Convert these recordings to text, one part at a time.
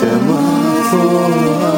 Αυτό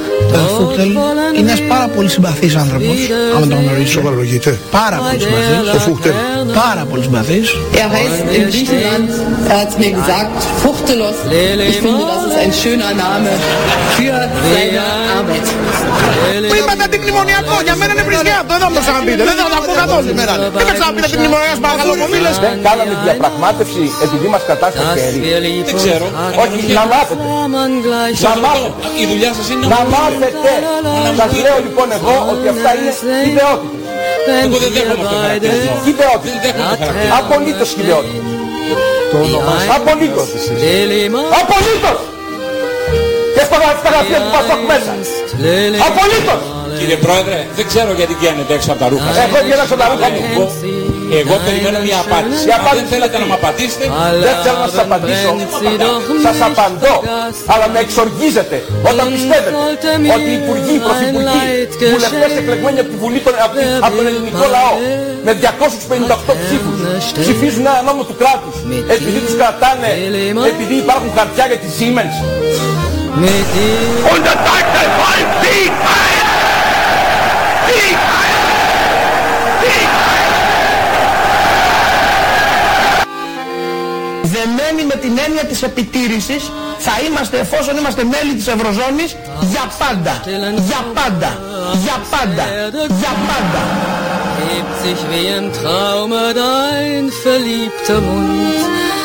Το Φούχτελ είναι ένας πάρα πολύ συμπαθής άνθρωπος, άμα τον γνωρίζεις. Σοβαρολογείται. Πάρα πολύ συμπαθής. Το Φούχτελ. Πάρα πολύ συμπαθής. Er heißt in Griechenland, er hat mir gesagt, Fuchtelos. Ich finde, das ist ein schöner Name für seine Arbeit. Που είπατε αντιμνημονιακό, για μένα είναι βρισκιά αυτό, δεν θα μου το ξαναπείτε. Δεν θα τα πω καθόλου σήμερα. Δεν θα ξαναπείτε αντιμνημονιακά παρακαλώ μου μίλες. Δεν κάναμε διαπραγμάτευση επειδή μας κατάστασε χέρι. Δεν ξέρω. Όχι, να μάθετε. Να μάθετε. Η δουλειά σας είναι Να μάθετε. Σας λέω λοιπόν εγώ ότι αυτά είναι ιδεότητες. Εγώ δεν δέχομαι αυτό το χαρακτηρισμό. Ιδεότητες. Δεν δέχομαι το χαρακτηρισμό. Απολύτως ιδεότητες. Απολύτως. Απολύτως. Και στα στα γραφεία του Πασόκ μέσα. Απολύτως. Κύριε Πρόεδρε, δεν ξέρω γιατί βγαίνετε έξω από τα ρούχα σας. Εγώ βγαίνω από τα ρούχα μου. Εγώ, εγώ περιμένω μια απάντηση. Η Αν δεν απάντηση θέλετε να μου απαντήσετε, Δεν θέλω να σας απαντήσω. Σας απαντώ. Αλλά με εξοργίζετε όταν πιστεύετε ότι οι υπουργοί, οι πρωθυπουργοί, βουλευτές εκλεγμένοι από, τη Βουλή, των- από τη- από τον ελληνικό λαό με 258 ψήφους ψηφίζουν ένα νόμο του κράτους επειδή τους κρατάνε, επειδή υπάρχουν χαρτιά για τη Siemens. Und das sagt der Volk, Sieg heil! Sieg heil! Sieg heil! Δεμένοι με την έννοια της επιτήρησης θα είμαστε εφόσον είμαστε μέλη της Ευρωζώνης για πάντα. Για πάντα. Για πάντα. Για πάντα. hebt sich wie im Traume dein verliebter Mund.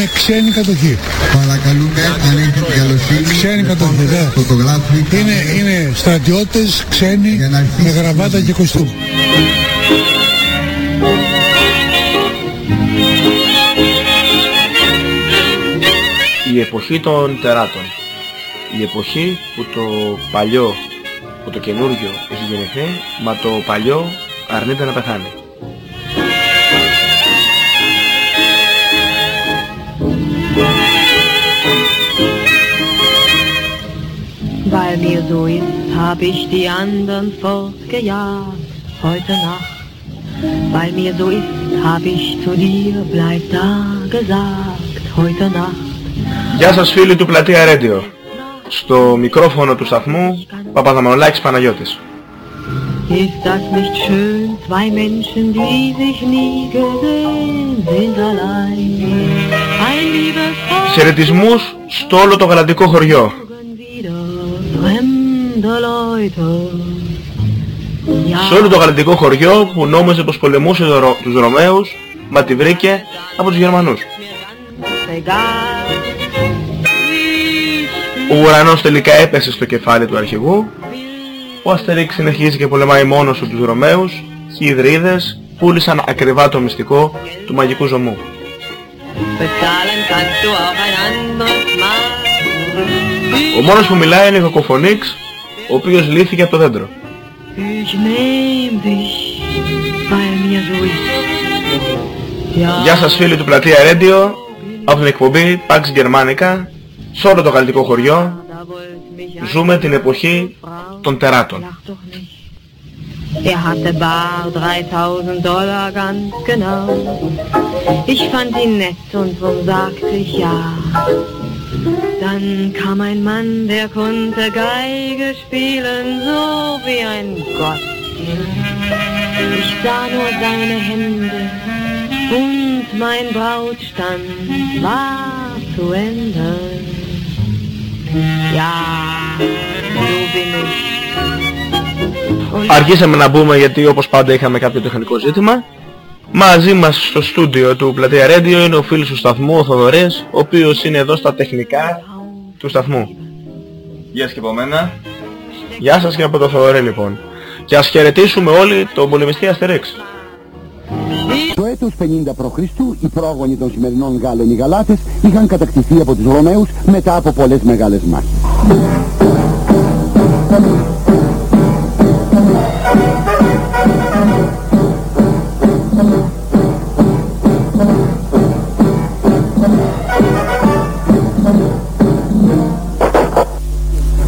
Έχουμε ξένη κατοχή. Παρακαλούμε, αν έχετε την καλοσύνη. Ξένη κατοχή, ναι. Φωτογράφοι. Είναι, είναι στρατιώτες ξένοι με γραβάτα και κοστούμ. Η εποχή των τεράτων. Η εποχή που το παλιό, που το καινούργιο έχει γεννηθεί, μα το παλιό αρνείται να πεθάνει. Weil mir so ist, hab ich die anderen fortgejagt heute Nacht. Weil mir so ist, hab ich zu dir, bleib da gesagt heute Nacht. Γεια σας φίλοι του Πλατεία Radio. Στο μικρόφωνο του σταθμού, Παπαδαμανολάκης Παναγιώτης. Ist das nicht schön, zwei Menschen, die sich nie gesehen sind allein. Ein liebes Paar, Χαιρετισμούς στο όλο το γαλατικό χωριό. Fremde Leute. Σε όλο το γαλατικό χωριό που νόμιζε πως πολεμούσε το Ρο- τους Ρωμαίους, μα τη βρήκε από τους Γερμανούς. Egal, Ο ουρανός τελικά έπεσε στο κεφάλι του αρχηγού. Ο Αστερίξ συνεχίζει και πολεμάει μόνος του τους Ρωμαίους και οι Ιδρύδες πούλησαν ακριβά το μυστικό του μαγικού ζωμού. bezahlen kannst du auch ein anderes Mal. Ο μόνος που μιλάει είναι ο Κακοφωνίξ, ο οποίος λύθηκε από το δέντρο. Ich nehm dich, weil mir so ist. Ja, Γεια σας φίλοι του Πλατεία Radio, από την εκπομπή Pax Germanica, σε όλο το γαλλικό χωριό, ζούμε την εποχή των τεράτων. er hatte bar 3000 Dollar ganz genau. Ich fand ihn nett und drum sagte ich ja. Dann kam ein Mann, der konnte Geige spielen, so wie ein Gott. Ich sah nur seine Hände und mein Brautstand war zu Ende. Ja, so bin ich. Und Αρχίσαμε να μπούμε γιατί όπως πάντα είχαμε κάποιο τεχνικό ζήτημα. Μαζί μας στο στούντιο του Πλατεία Radio είναι ο φίλος του σταθμού, ο Θοδωρής, ο οποίος είναι εδώ στα τεχνικά του σταθμού. Γεια σας και από μένα. Γεια σας και από το Θοδωρή λοιπόν. Και ας χαιρετήσουμε όλοι τον πολεμιστή Αστερίξ. Το έτος 50 π.Χ. οι πρόγονοι των σημερινών Γάλλων οι Γαλάτες είχαν κατακτηθεί από τους Ρωμαίους μετά από πολλές μεγάλες μάχες.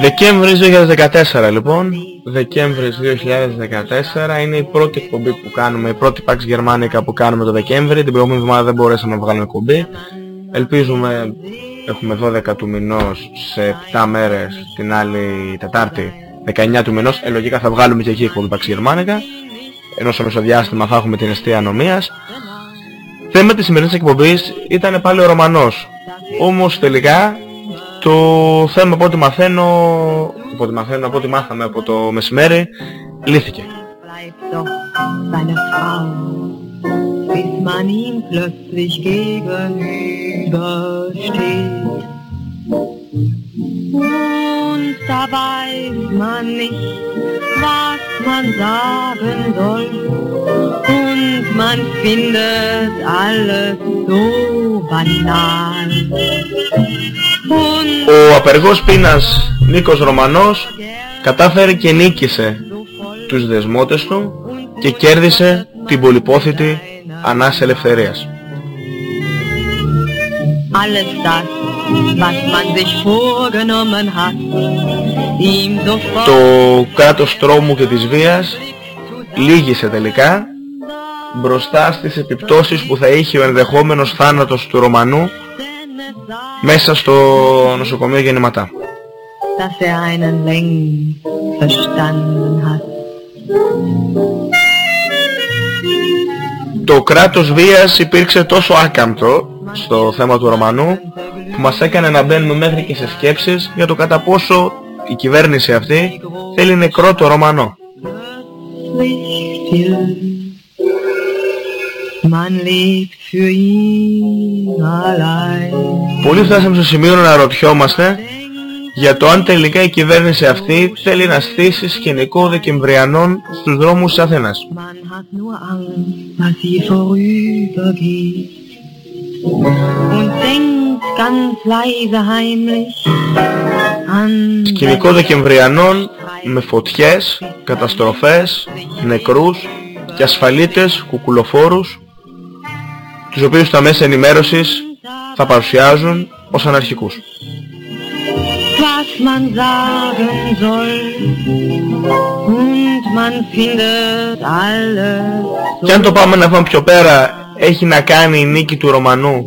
Δεκέμβρης 2014 λοιπόν, Δεκέμβρης 2014 είναι η πρώτη εκπομπή που κάνουμε, η πρώτη Pax Germanica που κάνουμε το Δεκέμβρη. Την προηγούμενη εβδομάδα δεν μπορέσαμε να βγάλουμε εκπομπή. Ελπίζουμε, έχουμε 12 του μηνός σε 7 μέρες, την άλλη Τετάρτη 19 του μηνός, ε, λογικά θα βγάλουμε και εκεί εκπομπή Pax Germanica. Ενώ στο μεσοδιάστημα θα έχουμε την αιστεία ανομίας. Θέμα της σημερινής εκπομπής ήταν πάλι ο Ρωμανός. Όμως τελικά το θέμα από ό,τι μαθαίνω, από μαθαίνω, από μάθαμε από το μεσημέρι, λύθηκε. Man. Und Ο απεργός πείνας Νίκος Ρωμανός κατάφερε και νίκησε τους δεσμότες του και κέρδισε την πολυπόθητη Ανάση Ελευθερίας. Alles das, was man sich vorgenommen hat, ihm sofort Το κράτος τρόμου και της βίας λύγησε τελικά μπροστά στις επιπτώσεις που θα είχε ο ενδεχόμενος θάνατος του Ρωμανού μέσα στο νοσοκομείο γεννηματά. dass er einen längst verstanden hat. Το κράτος βίας υπήρξε τόσο άκαμπτο στο θέμα του Ρωμανού που μας έκανε να μπαίνουμε μέχρι και σε σκέψεις για το κατά πόσο η κυβέρνηση αυτή θέλει νεκρό το Ρωμανό. Man lebt für ihn allein. Πολλοί φτάσαμε στο σημείο να ρωτιόμαστε για το αν τελικά η κυβέρνηση αυτή θέλει να στήσει σκηνικό Δεκεμβριανών στους δρόμους της Αθήνας. Man hat nur Angst, dass sie vorübergeht. Und denkt ganz leise heimlich an Σκηνικό Δεκεμβριανών με φωτιές, καταστροφές, νεκρούς και ασφαλίτες κουκουλοφόρους τους οποίους τα μέσα ενημέρωσης θα παρουσιάζουν ως αναρχικούς. was man sagen soll. Und man findet alles Και αν το πάμε να πάμε πιο πέρα, έχει να κάνει η νίκη του Ρωμανού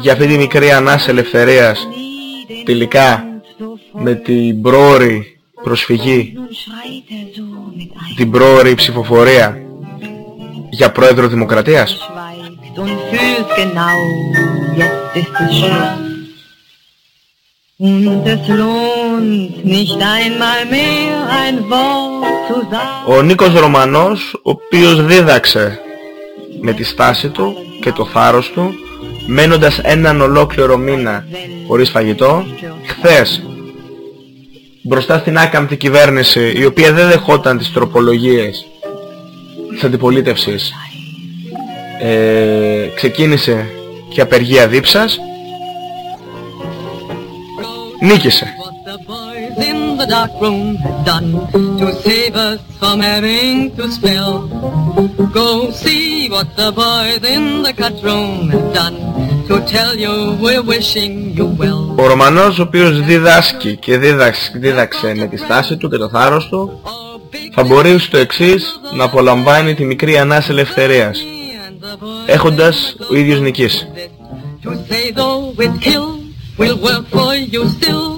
για αυτή τη μικρή ανάσα ελευθερίας τελικά με την πρόορη προσφυγή, την πρόορη ψηφοφορία για πρόεδρο Δημοκρατίας. und fühlt genau, jetzt ist es Schluss. Und es lohnt nicht einmal mehr ein Wort zu sagen. Ο Νίκος Ρωμανός, ο οποίος δίδαξε με τη στάση του και το θάρρος του, μένοντας έναν ολόκληρο μήνα χωρίς φαγητό, χθες μπροστά στην άκαμπτη κυβέρνηση, η οποία δεν δεχόταν τις τροπολογίες της αντιπολίτευσης, ε, ξεκίνησε και απεργία δίψας, νίκησε. in the dark room had done to save us from having to spell. Go see what the boys in the cut room have done to tell you we're wishing you well. Ο Ρωμανός ο οποίος διδάσκει και δίδαξε, δίδαξε με τη στάση του και το θάρρος του θα μπορεί στο εξής να απολαμβάνει τη μικρή ανάσα ελευθερίας έχοντας ο ίδιος νικήσει. To say though it kills, we'll work for you still.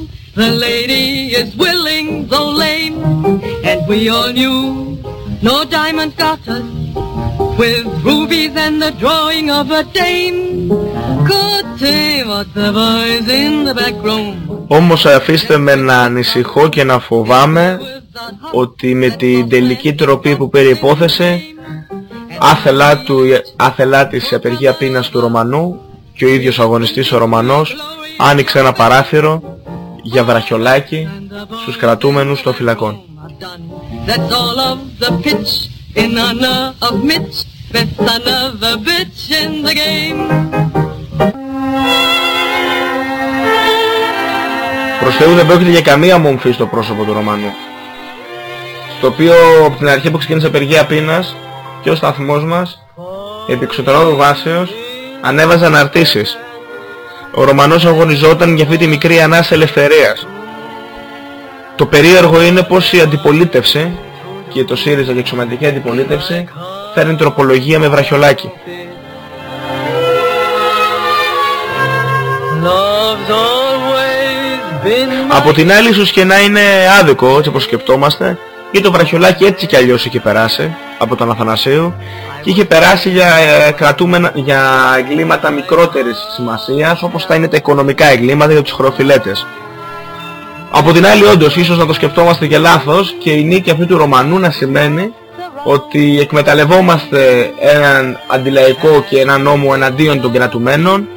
The lady is willing though lame, and we all knew no diamond got us with rubies and the drawing of a dame. Could say what the boys in the back room Όμως αφήστε με να ανησυχώ και να φοβάμαι ότι με την τελική τροπή που πήρε η υπόθεση άθελά, του, άθελά της η απεργία πείνας του Ρωμανού και ο ίδιος ο αγωνιστής ο Ρωμανός άνοιξε ένα παράθυρο για βραχιολάκι στους κρατούμενους των φυλακών. That's all of the pitch in honor of Mitch, best son of a bitch in the game. Προς Θεού δεν πρόκειται για καμία μομφή στο πρόσωπο του Ρωμανού. Στο οποίο από την αρχή που ξεκίνησε απεργία πείνας και ο σταθμός μας επί εξωτερών βάσεως ανέβαζε αναρτήσεις. Ο Ρωμανός αγωνιζόταν για αυτή τη μικρή ανάσα ελευθερίας. Το περίεργο είναι πως η αντιπολίτευση και το ΣΥΡΙΖΑ και η εξωματική αντιπολίτευση φέρνει τροπολογία με βραχιολάκι. Love's always been Από την άλλη ίσως και να είναι άδικο έτσι όπως σκεπτόμαστε γιατί το βραχιολάκι έτσι κι αλλιώς είχε περάσει από τον Αθανασίου και είχε περάσει για, ε, κρατούμενα, για εγκλήματα μικρότερης σημασίας όπως θα είναι τα οικονομικά εγκλήματα για τους χροφιλέτες. Από την άλλη όντως ίσως να το σκεφτόμαστε και λάθος και η νίκη αυτή του Ρωμανού να σημαίνει ότι εκμεταλλευόμαστε έναν αντιλαϊκό και έναν νόμο εναντίον των κρατουμένων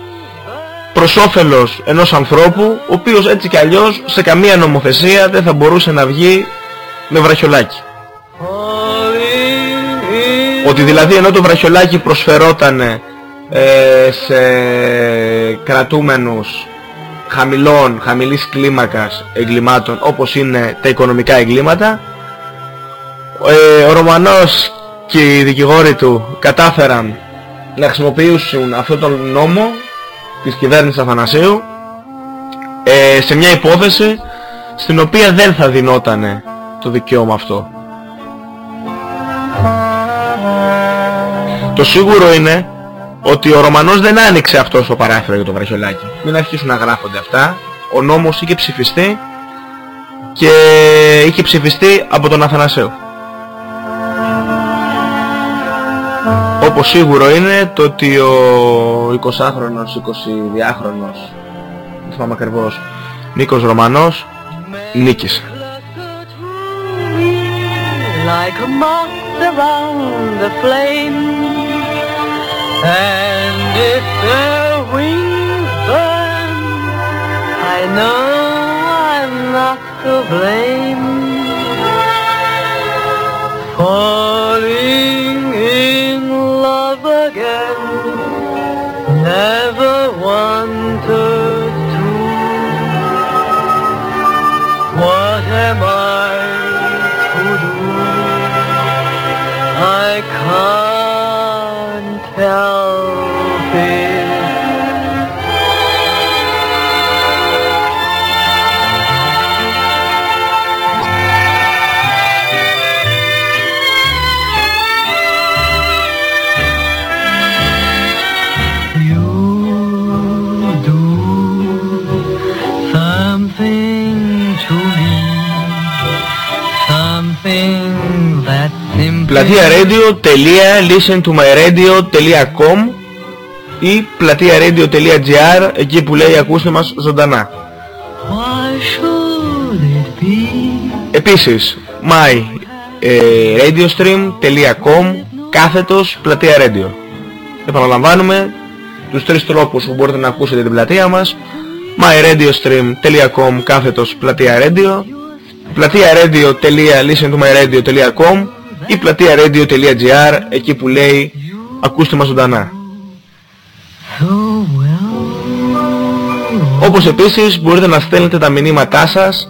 προς όφελος ενός ανθρώπου ο οποίος έτσι κι αλλιώς σε καμία νομοθεσία δεν θα μπορούσε να βγει με βραχιολάκι. Ότι δηλαδή ενώ το βραχιολάκι προσφερόταν ε, σε κρατούμενους χαμηλών, χαμηλής κλίμακας εγκλημάτων όπως είναι τα οικονομικά εγκλήματα. Ε, ο Ρωμανός και οι δικηγόροι του κατάφεραν να χρησιμοποιήσουν αυτόν τον νόμο της κυβέρνησης Αθανασίου ε, σε μια υπόθεση στην οποία δεν θα δινότανε το δικαίωμα αυτό. Το σίγουρο είναι ότι ο Ρωμανός δεν άνοιξε αυτός το παράθυρο για το βραχιολάκι. Μην αρχίσουν να γράφονται αυτά. Ο νόμος είχε ψηφιστεί και είχε ψηφιστεί από τον Αθανασίου. Όπως σίγουρο είναι το ότι ο 20χρονος, 22χρονος, δεν θυμάμαι ακριβώς, Νίκος Ρωμανός νίκησε. Like a moth around the flame. And if their wings burn, I know I'm not to blame. Falling in love again, never πλατεία radio.listentomyradio.com ή πλατεία radio.gr εκεί που λέει ακούστε μας ζωντανά. Why should it be? Επίσης myradiostream.com κάθετος πλατεία radio. Επαναλαμβάνουμε τους τρεις τρόπους που μπορείτε να ακούσετε την πλατεία μας myradiostream.com κάθετος πλατεία radio πλατεία radio.listentomyradio.com ή πλατεία radio.gr εκεί που λέει ακούστε μας ζωντανά. Όπως επίσης μπορείτε να στέλνετε τα μηνύματά σας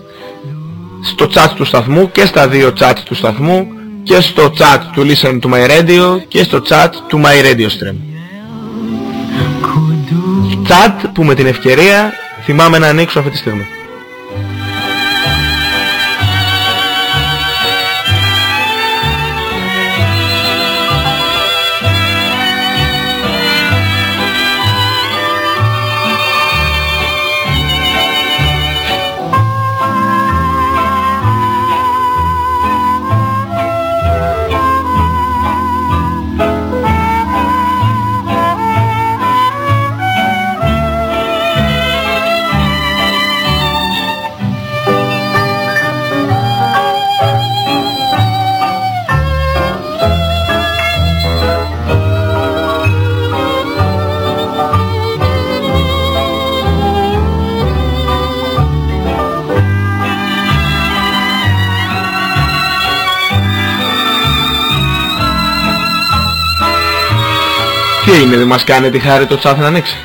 στο chat του σταθμού και στα δύο chat του σταθμού και στο chat του Listen to My Radio και στο chat του My Radio Stream. Chat που με την ευκαιρία θυμάμαι να ανοίξω αυτή τη στιγμή. Τι έγινε, δεν μας κάνει τη χάρη το chat να ανοίξει.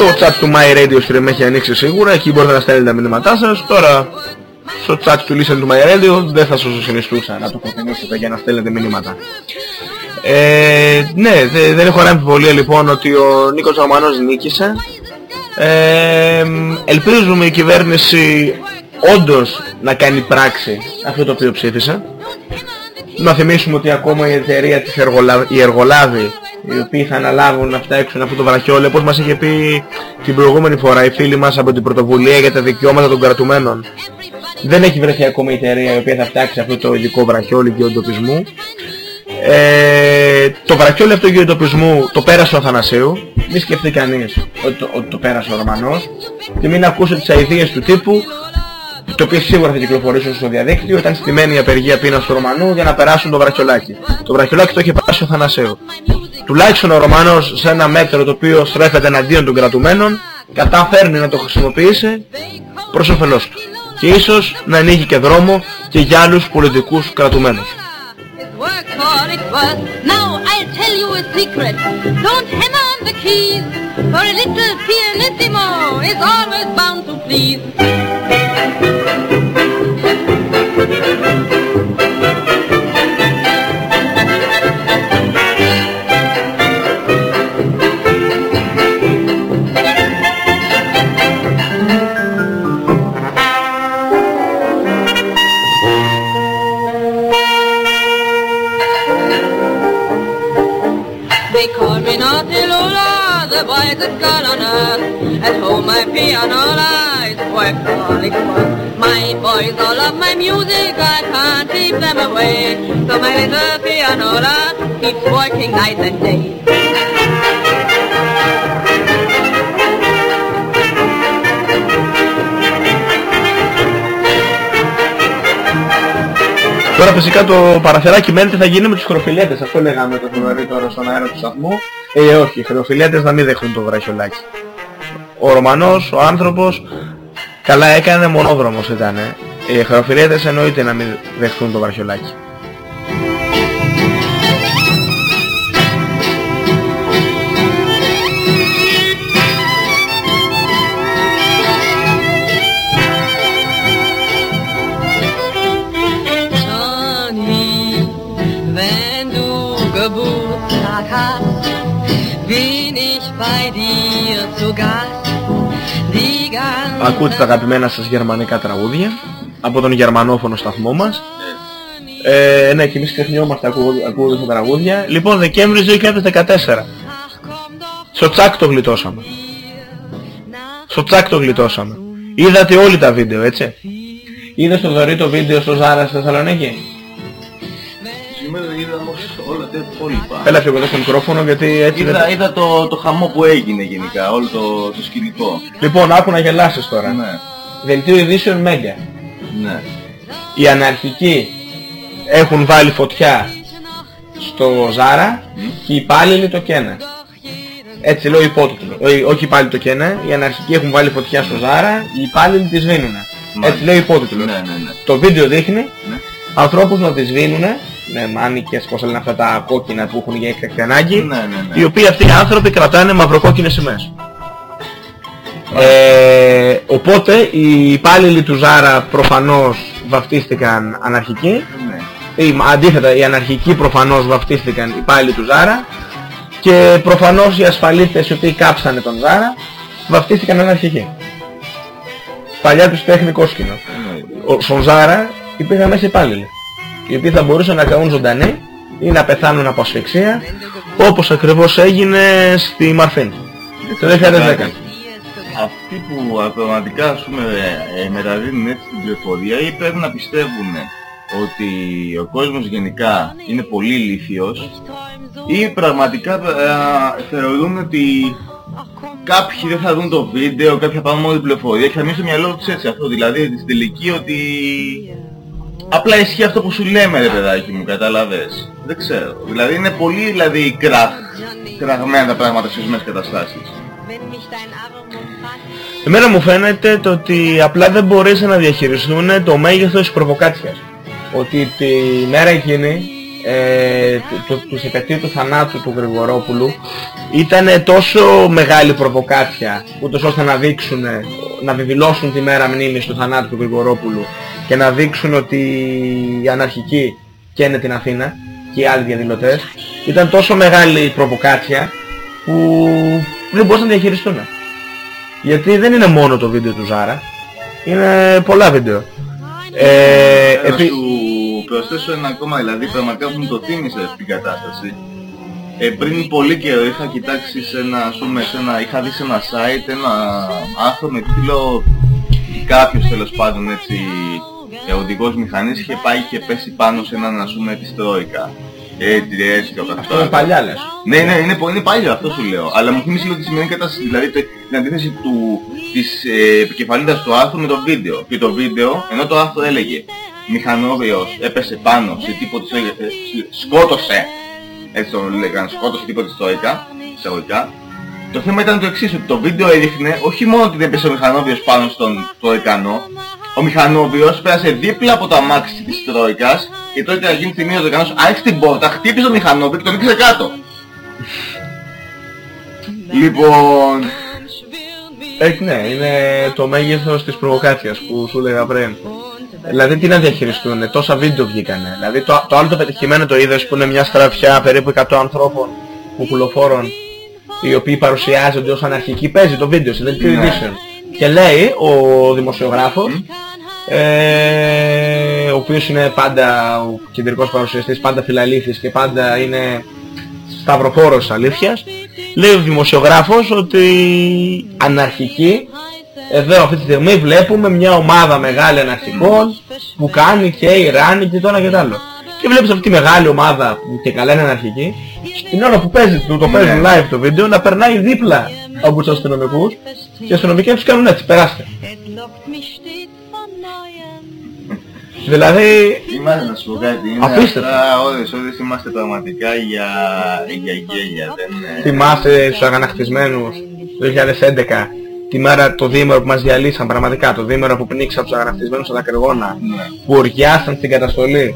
Το chat του My Radio Stream έχει ανοίξει σίγουρα, εκεί μπορείτε να στέλνετε τα μηνύματά σας. Τώρα στο chat του Listen to My Radio δεν θα σας το συνιστούσα να το προτιμήσετε για να στέλνετε μηνύματα. Ε, ναι, δε- δεν έχω κανένα αμφιβολία λοιπόν ότι ο Νίκος Ρωμανός νίκησε. Ε, ελπίζουμε η κυβέρνηση όντως να κάνει πράξη αυτό το οποίο ψήφισε. Να θυμίσουμε ότι ακόμα η εταιρεία της Εργολα... η Εργολάβη οι οποίοι θα αναλάβουν να φτιάξουν αυτό το βραχιόλι όπως μας είχε πει την προηγούμενη φορά η φίλη μας από την πρωτοβουλία για τα δικαιώματα των κρατουμένων δεν έχει βρεθεί ακόμα η εταιρεία η οποία θα φτιάξει αυτό το ειδικό βραχιόλι γεωντοπισμού ε, το βραχιόλι αυτό γεωντοπισμού το πέρασε ο Αθανασίου μη σκεφτεί κανείς ότι το, ότι το πέρασε ο Ρωμανός και μην ακούσει τις αηδίες του τύπου το οποίο σίγουρα θα κυκλοφορήσουν στο διαδίκτυο, ήταν στημένη η απεργία πείνας του Ρωμανού για να περάσουν το βραχιολάκι. Το βραχιολάκι το είχε περάσει ο Θανασέου. Τουλάχιστον ο Ρωμανός σε ένα μέτρο το οποίο στρέφεται εναντίον των κρατουμένων, καταφέρνει να το χρησιμοποιήσει προς όφελός του. Και ίσως να ανοίγει και δρόμο και για άλλους πολιτικούς κρατουμένους. work for it was. Now I'll tell you wisest on earth. At home my pianola is workaholic work. My boys all love my music, I can't keep them away. So my little pianola keeps working night and day. Τώρα φυσικά το παραθεράκι μένει τι θα γίνει με τους χροφιλέτες. Αυτό λέγαμε το πρωί τώρα στον αέρα του σταθμού. Ε, όχι, οι χροφιλέτες να μην δεχτούν το βραχιολάκι. Ο Ρωμανός, ο άνθρωπος, καλά έκανε, μονόδρομος ήταν. Οι χροφιλέτες εννοείται να μην δεχτούν το βραχιολάκι. Ακούτε τα αγαπημένα σας γερμανικά τραγούδια από τον γερμανόφωνο σταθμό μας. Ε, ναι, και εμείς ξεχνιόμαστε ακού- ακούγοντας τα τραγούδια. Λοιπόν, Δεκέμβρη 2014. Στο τσάκ το γλιτώσαμε. Στο τσάκ το γλιτώσαμε. Είδατε όλοι τα βίντεο, έτσι. Είδες το δωρή το βίντεο στο Ζάρα στη Θεσσαλονίκη; Σήμερα είδα όμως όλα τα υπόλοιπα. Έλα πιο κοντά στο μικρόφωνο γιατί έτσι Είδα, δεν... είδα το, το χαμό που έγινε γενικά, όλο το, το σκηνικό. Λοιπόν, άκου να γελάσεις τώρα. Ναι. Δελτίο ειδήσεων Μέγκα. Ναι. Οι αναρχικοί έχουν βάλει φωτιά στο Ζάρα και οι υπάλληλοι το καίνε. Έτσι λέω υπότιτλο. Ό- Όχι οι υπάλληλοι το καίνε, οι αναρχικοί έχουν βάλει φωτιά στο Ζάρα, οι υπάλληλοι τη σβήνουνε. Έτσι λέω υπότιτλο. Ναι, ναι, ναι. Το βίντεο δείχνει Ναι. Ανθρώπους να τη σβήνουνε με μάνικες, πώς λένε αυτά τα κόκκινα που έχουν για έκτακτη ανάγκη, Ναι, ναι, ναι. οι οποίοι αυτοί οι άνθρωποι κρατάνε μαυροκόκκινες σημαίες. Ε, οπότε οι υπάλληλοι του Ζάρα προφανώς βαφτίστηκαν αναρχικοί Ναι. ή, μα, αντίθετα οι αναρχικοί προφανώς βαφτίστηκαν υπάλληλοι του Ζάρα και προφανώς οι ασφαλίτες οι οποίοι κάψανε τον Ζάρα βαφτίστηκαν αναρχικοί. Παλιά τους τέχνη κόσκινο. Ο- Στον Ζάρα υπήρχαν μέσα υπάλληλοι οι οποίοι θα μπορούσαν να καούν ζωντανοί ή να πεθάνουν από ασφυξία όπως ακριβώς έγινε στη Μαρφίν το 2010. Αυτοί που α, πραγματικά ας πούμε ε, ε, μεταδίδουν έτσι την πληροφορία ή πρέπει να πιστεύουν ότι ο κόσμος γενικά είναι πολύ ηλίθιος ή πραγματικά ε, θεωρούν ότι κάποιοι δεν θα δουν το βίντεο, κάποιοι θα πάρουν μόνο την πληροφορία και θα μείνει στο μυαλό τους έτσι αυτό, δηλαδή στην τελική ότι απλά ισχύει αυτό που σου λέμε ρε παιδάκι μου, κατάλαβες; Δεν ξέρω. Δηλαδή είναι πολύ δηλαδή κραχ, κραγμένα τα πράγματα σε ορισμένες καταστάσεις. Εμένα μου φαίνεται το ότι απλά δεν μπορείς να διαχειριστούν το μέγεθος της προβοκάτσιας. Ότι τη μέρα εκείνη ε, του, του, του επαιτίου του θανάτου του Γρηγορόπουλου ήταν τόσο μεγάλη προβοκάτσια ούτως ώστε να δείξουν, να δηλώσουν τη μέρα μνήμης του θανάτου του Γρηγορόπουλου και να δείξουν ότι οι αναρχικοί καίνε την Αθήνα και οι άλλοι διαδηλωτές ήταν τόσο μεγάλη η προβοκάτσια που δεν μπορούσαν να διαχειριστούν. Γιατί δεν είναι μόνο το βίντεο του Ζάρα. Είναι πολλά βίντεο. Ε, να επί- σου προσθέσω ένα ακόμα, δηλαδή πραγματικά μου το θύμισε την κατάσταση. Ε, πριν πολύ καιρό είχα κοιτάξει σε ένα, ας πούμε, σε ένα, είχα δει σε ένα site ένα άρθρο με τίτλο κάποιος τέλος πάντων έτσι ε, οδηγός μηχανής είχε πάει και πέσει πάνω σε έναν ας πούμε της Τρόικα. Έτσι, έτσι και Αυτό είναι παλιά λες. ναι, ναι, είναι, πο- είναι παλιό, αυτό σου λέω. Αλλά μου θύμισε λίγο τη σημερινή κατάσταση, δηλαδή το, την αντίθεση του, της ε, επικεφαλίδας του άρθρου με το βίντεο. Και το βίντεο, ενώ το άρθρο έλεγε μηχανόβιος έπεσε πάνω σε τύπο της Τρόικα, ε, σ- σκότωσε, έτσι το λέγανε, σκότωσε τύπο της Τρόικα, εισαγωγικά. Το θέμα ήταν το εξής, ότι το βίντεο έδειχνε όχι μόνο ότι δεν πέσε ο μηχανόβιος πάνω στον Τροικανό, ο μηχανόβιος πέρασε δίπλα από το αμάξι της Τρόικας και τότε εκείνη τη στιγμή ο Τροικανός άνοιξε την πόρτα, χτύπησε το μηχανόβιο και τον ρίξε κάτω. Λοιπόν, Έχει, ναι, είναι το μέγεθος της προβοκάτσιας που σου έλεγα πριν. Δηλαδή τι να διαχειριστούν, τόσα βίντεο βγήκανε. Δηλαδή το, το άλλο το πετυχημένο το είδες που είναι μια στραφιά περίπου 100 ανθρώπων κουκουλοφόρων οι οποίοι παρουσιάζονται ως αναρχικοί. Παίζει το βίντεο σε Delphi Ναι. Edition. Και λέει ο δημοσιογράφος ε, ο οποίος είναι πάντα ο κεντρικός παρουσιαστής, πάντα φιλαλήθης και πάντα είναι σταυροφόρος της αλήθειας λέει ο δημοσιογράφος ότι αναρχικοί εδώ αυτή τη στιγμή βλέπουμε μια ομάδα μεγάλη αναρχικών που κάνει και Ιράν και το ένα και το άλλο. Και βλέπεις αυτή τη μεγάλη ομάδα που και καλά είναι αναρχική την ώρα που παίζει, το, το παίζουν live το βίντεο να περνάει δίπλα από τους αστυνομικούς και οι αστυνομικοί τους κάνουν έτσι, περάστε. Δηλαδή Είμαστε να σου πω κάτι, είναι Απίστευτο. αυτά ώρες, ώρες είμαστε πραγματικά για, για γέλια, δεν είναι... θυμάσαι τους αγανακτισμένους το 2011 τη μέρα το δίμερο που μας διαλύσαν πραγματικά το δίμερο που πνίξαν τους αγανακτισμένους στα Δακρυγόνα Ναι. που οργιάσαν στην καταστολή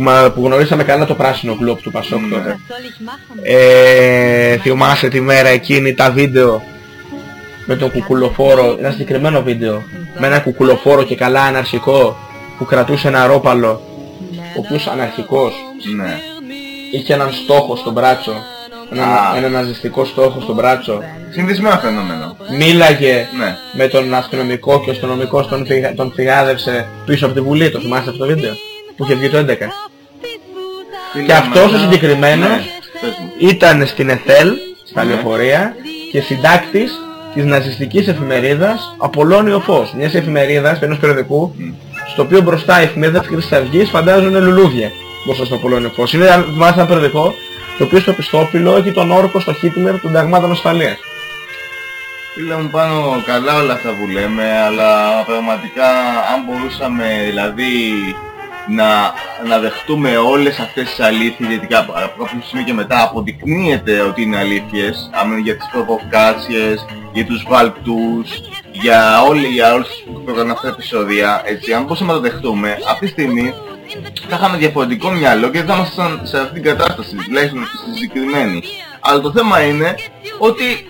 που, μα- που γνωρίσαμε καλά το πράσινο κλόπ του Πασόκ Ναι. τότε ε, θυμάσαι τη μέρα εκείνη τα βίντεο με τον κουκουλοφόρο ένα συγκεκριμένο βίντεο με ένα κουκουλοφόρο και καλά αναρχικό που κρατούσε ένα ρόπαλο ο οποίος αναρχικός Ναι. είχε έναν στόχο στο μπράτσο ένα, Α. ένα ναζιστικό στόχο στο μπράτσο Συνδυσμένο φαινόμενο. μίλαγε Ναι. με τον αστυνομικό και ο αστυνομικός τον, φυγα- τον φυγάδευσε πίσω από τη Βουλή, το θυμάστε αυτό το βίντεο; Που είχε βγει το 11 Τι και λέμε, αυτός ο ναι. συγκεκριμένος Ναι, πες μου. ήταν στην ΕΘΕΛ, στα Ναι. λεωφορεία και συντάκτης της ναζιστικής εφημερίδας Απολώνιο Φως, μιας εφημερίδας, ενός περιοδικού, στο οποίο μπροστά η εφημερίδα της Χρυσής Αυγής φαντάζουν λουλούδια μπροστά στο Απολώνιο Φως. Είναι αν θυμάστε ένα περιοδικό, το οποίο στο πιστόπυλο έχει τον όρκο στο Χίτλερ των ταγμάτων ασφαλείας. Φίλε μου πάνω καλά όλα αυτά που λέμε, αλλά πραγματικά αν μπορούσαμε δηλαδή να, να δεχτούμε όλες αυτές τις αλήθειες, γιατί κάπου- από κάποιο σημείο και μετά αποδεικνύεται ότι είναι αλήθειες, άμα είναι για τις προβοκάτσιες, για τους βαλκτούς, για, όλη, για όλες τις που έκαναν αυτά τα επεισόδια, έτσι, αν μπορούσαμε να το δεχτούμε, αυτή τη στιγμή θα είχαμε διαφορετικό μυαλό και δεν θα ήμασταν σε αυτήν την κατάσταση, τουλάχιστον στη συγκεκριμένη. Αλλά το θέμα είναι ότι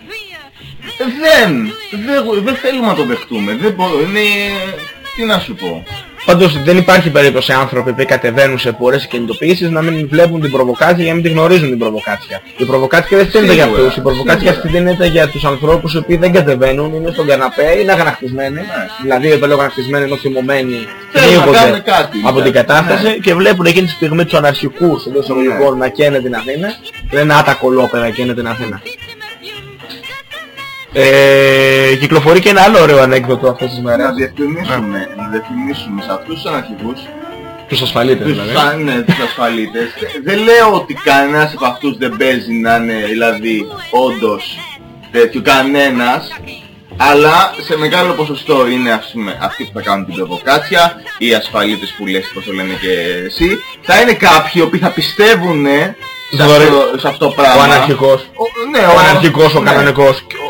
δεν, δεν, δεν θέλουμε να το δεχτούμε. Δεν μπορώ, είναι... Τι να σου πω. Πάντως δεν υπάρχει περίπτωση άνθρωποι που κατεβαίνουν σε πορές και κινητοποιήσεις να μην βλέπουν την προβοκάτσια για να μην τη γνωρίζουν την προβοκάτσια. Η προβοκάτσια δεν στείνεται για Σίγουρα, αυτούς. Η προβοκάτσια σίγουρα. στείνεται για τους ανθρώπους οι οποίοι δεν κατεβαίνουν, είναι στον καναπέ, είναι αγανακτισμένοι. Δηλαδή εδώ λέω αγανακτισμένοι ενώ θυμωμένοι Θέλουν να κάνουν πνίγονται κάτι. από την κατάσταση Ναι. και βλέπουν εκείνη τη στιγμή τους αναρχικούς εντός εισαγωγικών να καίνε την Αθήνα και λένε «Α, τα κολόπεδα καίνε την Αθήνα». Ε, κυκλοφορεί και ένα άλλο ωραίο ανέκδοτο αυτές τις μέρες. Να διευκρινίσουμε, να διευκρινίσουμε σε αυτούς τους αναρχικούς Τους ασφαλίτες τους, δηλαδή. α, ναι, τους ασφαλίτες. δεν λέω ότι κανένας από αυτούς δεν παίζει να είναι δηλαδή όντως τέτοιο κανένας αλλά σε μεγάλο ποσοστό είναι ας πούμε αυτοί που θα κάνουν την προβοκάτσια οι ασφαλίτες που λες πως το λένε και εσύ θα είναι κάποιοι οποίοι θα πιστεύουν σε Δωρε- αυτό, σε αυτό το πράγμα Ο αναρχικός. Ο, ναι, ο αναρχικός, ο ναι. κανονικός. Ο-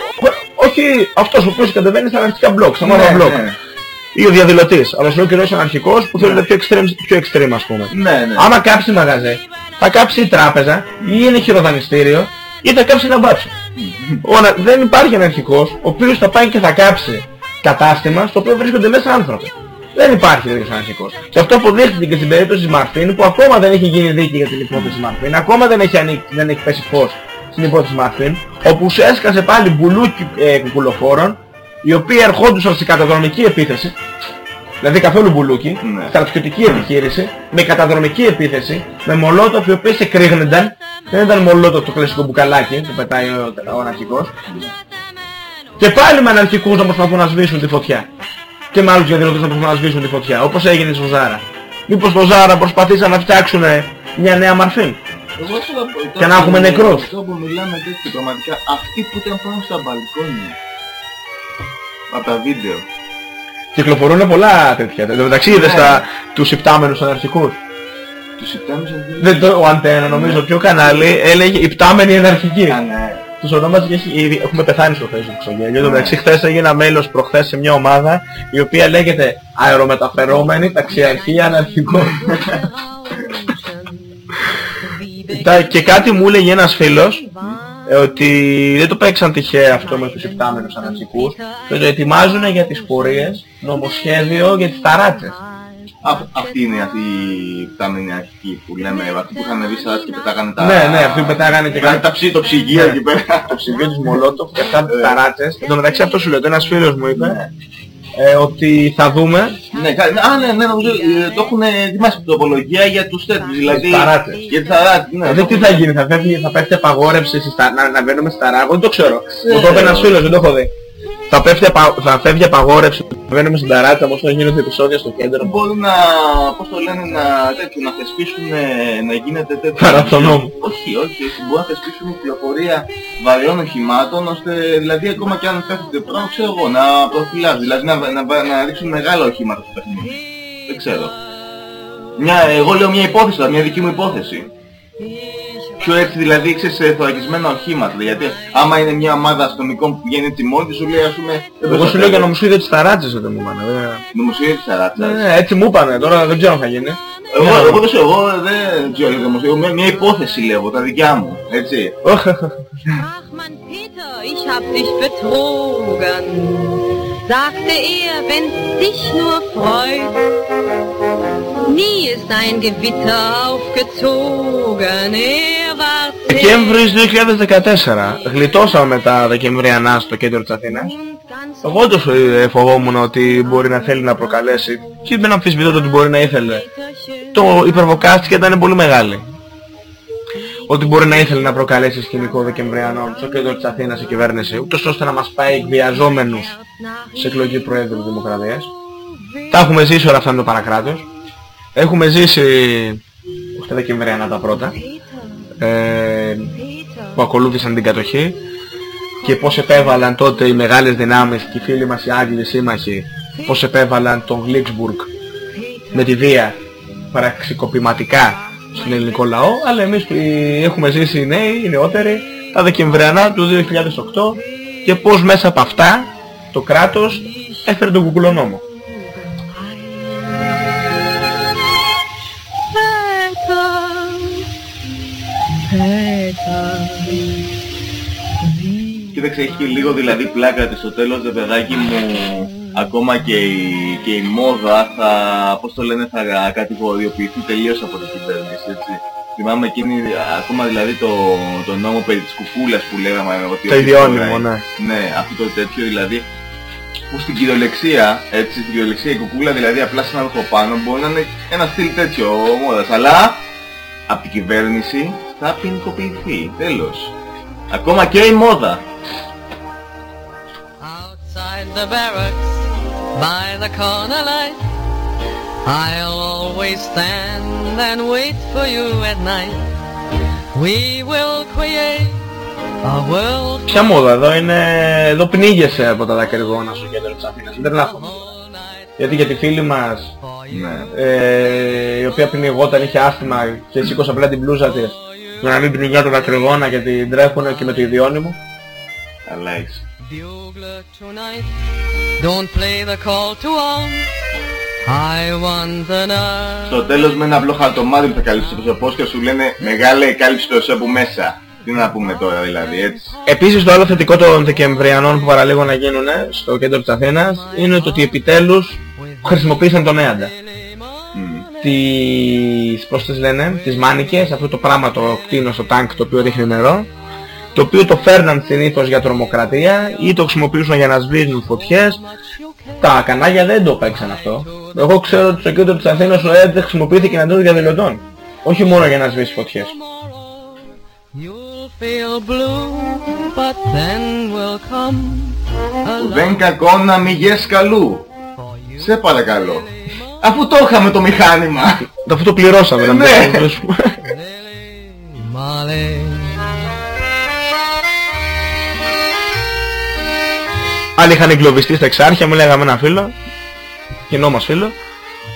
Όχι αυτός ο οποίος κατεβαίνει στα αναρχικά μπλοκ, στα Ναι, μαύρα μπλοκ. ναι. Ή ο διαδηλωτής. Αλλά σου λέω κυρίως αναρχικός που θέλει πιο extreme, πιο extreme ας πούμε. Ναι, ναι. Άμα κάψει μαγαζέ, θα κάψει η τράπεζα ή είναι χειροδανιστήριο ή θα κάψει ένα μπάτσο. Ο ανα- Δεν υπάρχει αναρχικός ο οποίος θα πάει και θα κάψει κατάστημα στο οποίο βρίσκονται μέσα άνθρωποι. Δεν υπάρχει τέτοιος αναρχικός. Και αυτό αποδείχθηκε και στην περίπτωση της Μαρφίν που ακόμα δεν έχει γίνει δίκη για την υπόθεση Μαρφίν, ακόμα δεν έχει, ανοίξει, δεν έχει πέσει φως στην υπόθεση Μαρφίν, όπου σου έσκασε πάλι μπουλούκι ε, κουκουλοφόρων οι οποίοι ερχόντουσαν σε καταδρομική επίθεση, δηλαδή καθόλου μπουλούκι, Ναι. στρατιωτική επιχείρηση, με καταδρομική επίθεση, με μολότοφ οι οποίοι σε κρύγνενταν, δεν ήταν μολότοφ το κλασικό μπουκαλάκι που πετάει ο, ο αναρχικός, και πάλι με αναρχικούς να προσπαθούν να σβήσουν τη φωτιά. Και με άλλους διαδηλωτές να προσπαθούν να σβήσουν τη φωτιά, όπως έγινε στο Ζάρα. Μήπως στο Ζάρα προσπαθήσαν να φτιάξουν μια νέα μαρφή. Εγώ θέλω να πω, Και τώρα να έχουμε που- νεκρούς. Τώρα που μιλάμε τέτοιο πραγματικά, αυτοί που ήταν πάνω στα μπαλκόνια. Από τα βίντεο. Κυκλοφορούν πολλά τέτοια. Εν τω μεταξύ είδες Ναι. τα, τους υπτάμενους αναρχικούς. Τους υπτάμενους αναρχικούς. Δεν το, ο Αντένα νομίζω ποιο κανάλι έλεγε υπτάμενοι αναρχικοί. Α, ναι. Τους ονόμαζε και έχει- ήδη- έχουμε πεθάνει στο facebook στο γέλιο. Εν τω Ναι. μεταξύ χθες έγινα μέλος προχθές σε μια ομάδα η οποία λέγεται αερομεταφερόμενοι ταξιαρχία αναρχικών. Τα- και κάτι μου έλεγε ένας φίλος ε, ότι δεν το παίξαν τυχαία αυτό με τους υπτάμενους αναρχικούς και το ετοιμάζουν για τις πορείες νομοσχέδιο για τις ταράτσες. Α- Αυτή είναι αυτή η φτάμενη αρχική που λέμε, αυτοί που είχαν βγει σαράς και πετάγανε τα... Ναι, ναι, αυτοί που πετάγανε και Πετάγανε τα ψή, το ψυγείο Ναι. εκεί πέρα. το ψυγείο της Μολότοφ και αυτά τις ταράτσες. Εν τω μεταξύ αυτό σου λέω, ότι ένας φίλος μου είπε ε, ότι θα δούμε Ναι, κα- α, ναι, ναι, νομίζω ε, το έχουν ετοιμάσει την τοπολογία για τους τέτοιους, δηλαδή... Τις ταράτες. Για τις ταράτες, ναι. Ε, το δεν τι έχουν- θα γίνει, θα, φεύγει, θα πέφτει απαγόρευση στις τα- να, να μπαίνουμε στα ράγω, δεν το ξέρω. Ξέρω. Μου το είπε ένας φίλος, δεν το έχω δει. Θα, πέφτει, απα- θα φεύγει απαγόρευση να μπαίνουμε στην ταράτσα όπως θα γίνονται επεισόδια στο κέντρο. Μπορούν να, πώς το λένε, να, τέτοιο, να θεσπίσουν, ε, να γίνεται τέτοιο... Μαραθωνόμ. Όχι, όχι, όχι, μπορούν να θεσπίσουν κυκλοφορία βαριών οχημάτων, ώστε δηλαδή ακόμα και αν πέφτει το πράγμα, ξέρω εγώ, να προφυλάζει, δηλαδή να, να, να, ρίξουν μεγάλα οχήματα στο παιχνίδι. Δεν ξέρω. Μια, εγώ λέω μια υπόθεση, τώρα, μια δική μου υπόθεση. Πιο έτσι δηλαδή ξέρεις σε θωρακισμένα οχήματα, γιατί άμα είναι μια ομάδα αστυνομικών που πηγαίνει έτσι μόνη της, σου λέει ας πούμε... δεν Εγώ μπορείς σου να λέω για φεύγεις. νομοσχέδιο της ταράτσας δεν μου είπανε. δεν- Νομοσχέδιο της ταράτσας. Ναι, ναι, έτσι μου είπανε, τώρα δεν ξέρω αν θα γίνει. Εγώ, εγώ δεν ξέρω, εγώ δεν ξέρω για δημοσίου, μια, μια υπόθεση λέω, τα δικιά μου, έτσι. Όχι, Ach Mann, Peter, ich hab dich betrogen, sagte er, wenn dich nur freut. Nie ist ein Gewitter aufgezogen, er war Δεκέμβρης 2014. Γλιτώσαμε τα Δεκεμβριανά στο κέντρο της Αθήνας. Εγώ όντως ε, φοβόμουν ότι μπορεί να θέλει να προκαλέσει και δεν αμφισβητώ το ότι μπορεί να ήθελε. Το υπερβοκάστηκε ήταν πολύ μεγάλη. Ότι μπορεί να ήθελε να προκαλέσει σκηνικό Δεκεμβριανών στο κέντρο της Αθήνας η κυβέρνηση, ούτως ώστε να μας πάει εκβιαζόμενους σε εκλογή Προέδρου Δημοκρατίας. Τα έχουμε ζήσει όλα αυτά με το παρακράτος. Έχουμε ζήσει όχι τα Δεκεμβριανά τα πρώτα, ε, που ακολούθησαν την κατοχή και πώς επέβαλαν τότε οι μεγάλες δυνάμεις και οι φίλοι μας οι Άγγλοι σύμμαχοι πώς επέβαλαν τον Γλίξμπουργκ με τη βία παραξικοπηματικά στον ελληνικό λαό αλλά εμείς που έχουμε ζήσει οι νέοι, οι νεότεροι τα Δεκεμβριανά του 2008 και πώς μέσα από αυτά το κράτος έφερε τον κουκουλονόμο. Κοίταξε, έχει και λίγο δηλαδή πλάκα ότι στο τέλος, δε παιδάκι μου, ακόμα και η, και η μόδα θα, πώς το λένε, θα κατηγοριοποιηθεί τελείως από την κυβέρνηση, έτσι. Θυμάμαι εκείνη, ακόμα δηλαδή το, το νόμο περί της κουκούλας που λέγαμε ότι... Το ότι ιδιώνυμο, φοράει. ναι. Ναι, αυτό το τέτοιο δηλαδή, που στην κυριολεξία, έτσι, στην κυριολεξία η κουκούλα δηλαδή απλά σε ένα πάνω μπορεί να είναι ένα στυλ τέτοιο μόδας, αλλά από την κυβέρνηση θα ποινικοποιηθεί, τέλος. Ακόμα και η μόδα. Outside the barracks, by the corner light, I'll always stand and wait for you at night. We will create a world Ποια μόδα εδώ είναι, εδώ πνίγεσαι από τα δακρυγόνα στο κέντρο της Αθήνας, δεν τρελάθομαι. Γιατί για τη φίλη μας, Ναι. ε, η οποία πνιγόταν, είχε άσθημα και σήκωσε απλά την μπλούζα της για να μην πνιγιά το δακρυγόνα και την τρέχουνε και με το ιδιώνυμο. Καλά είσαι. Bugler tonight. Don't play the call to arms. I want the nerve. Στο τέλος με ένα απλό χαρτομάτι που θα καλύψει το πρόσωπό και σου λένε μεγάλε κάλυψε το εσώ από μέσα. Τι να πούμε τώρα δηλαδή έτσι. Επίσης το άλλο θετικό των Δεκεμβριανών που παραλίγο να γίνουν στο κέντρο της Αθήνας είναι το ότι επιτέλους χρησιμοποίησαν τον Έαντα. Τις, πώς τις λένε, τις μάνικες, αυτό το πράγμα το κτίνο στο τάγκ το οποίο ρίχνει νερό το οποίο το φέρναν συνήθως για τρομοκρατία ή το χρησιμοποιούσαν για να σβήσουν φωτιές. Τα κανάλια δεν το παίξαν αυτό. Εγώ ξέρω ότι στο κέντρο της Αθήνας ο ΕΔ χρησιμοποιήθηκε εναντίον διαδηλωτών. Όχι μόνο για να σβήσει φωτιές. Feel blue, but then will come a Δεν κακό να μη γες καλού. Σε παρακαλώ. Αφού το είχαμε το μηχάνημα. Αφού το πληρώσαμε να μην Άλλοι είχαν εγκλωβιστεί στα εξάρχεια, μου λέγαμε ένα φίλο, κοινό μας φίλο,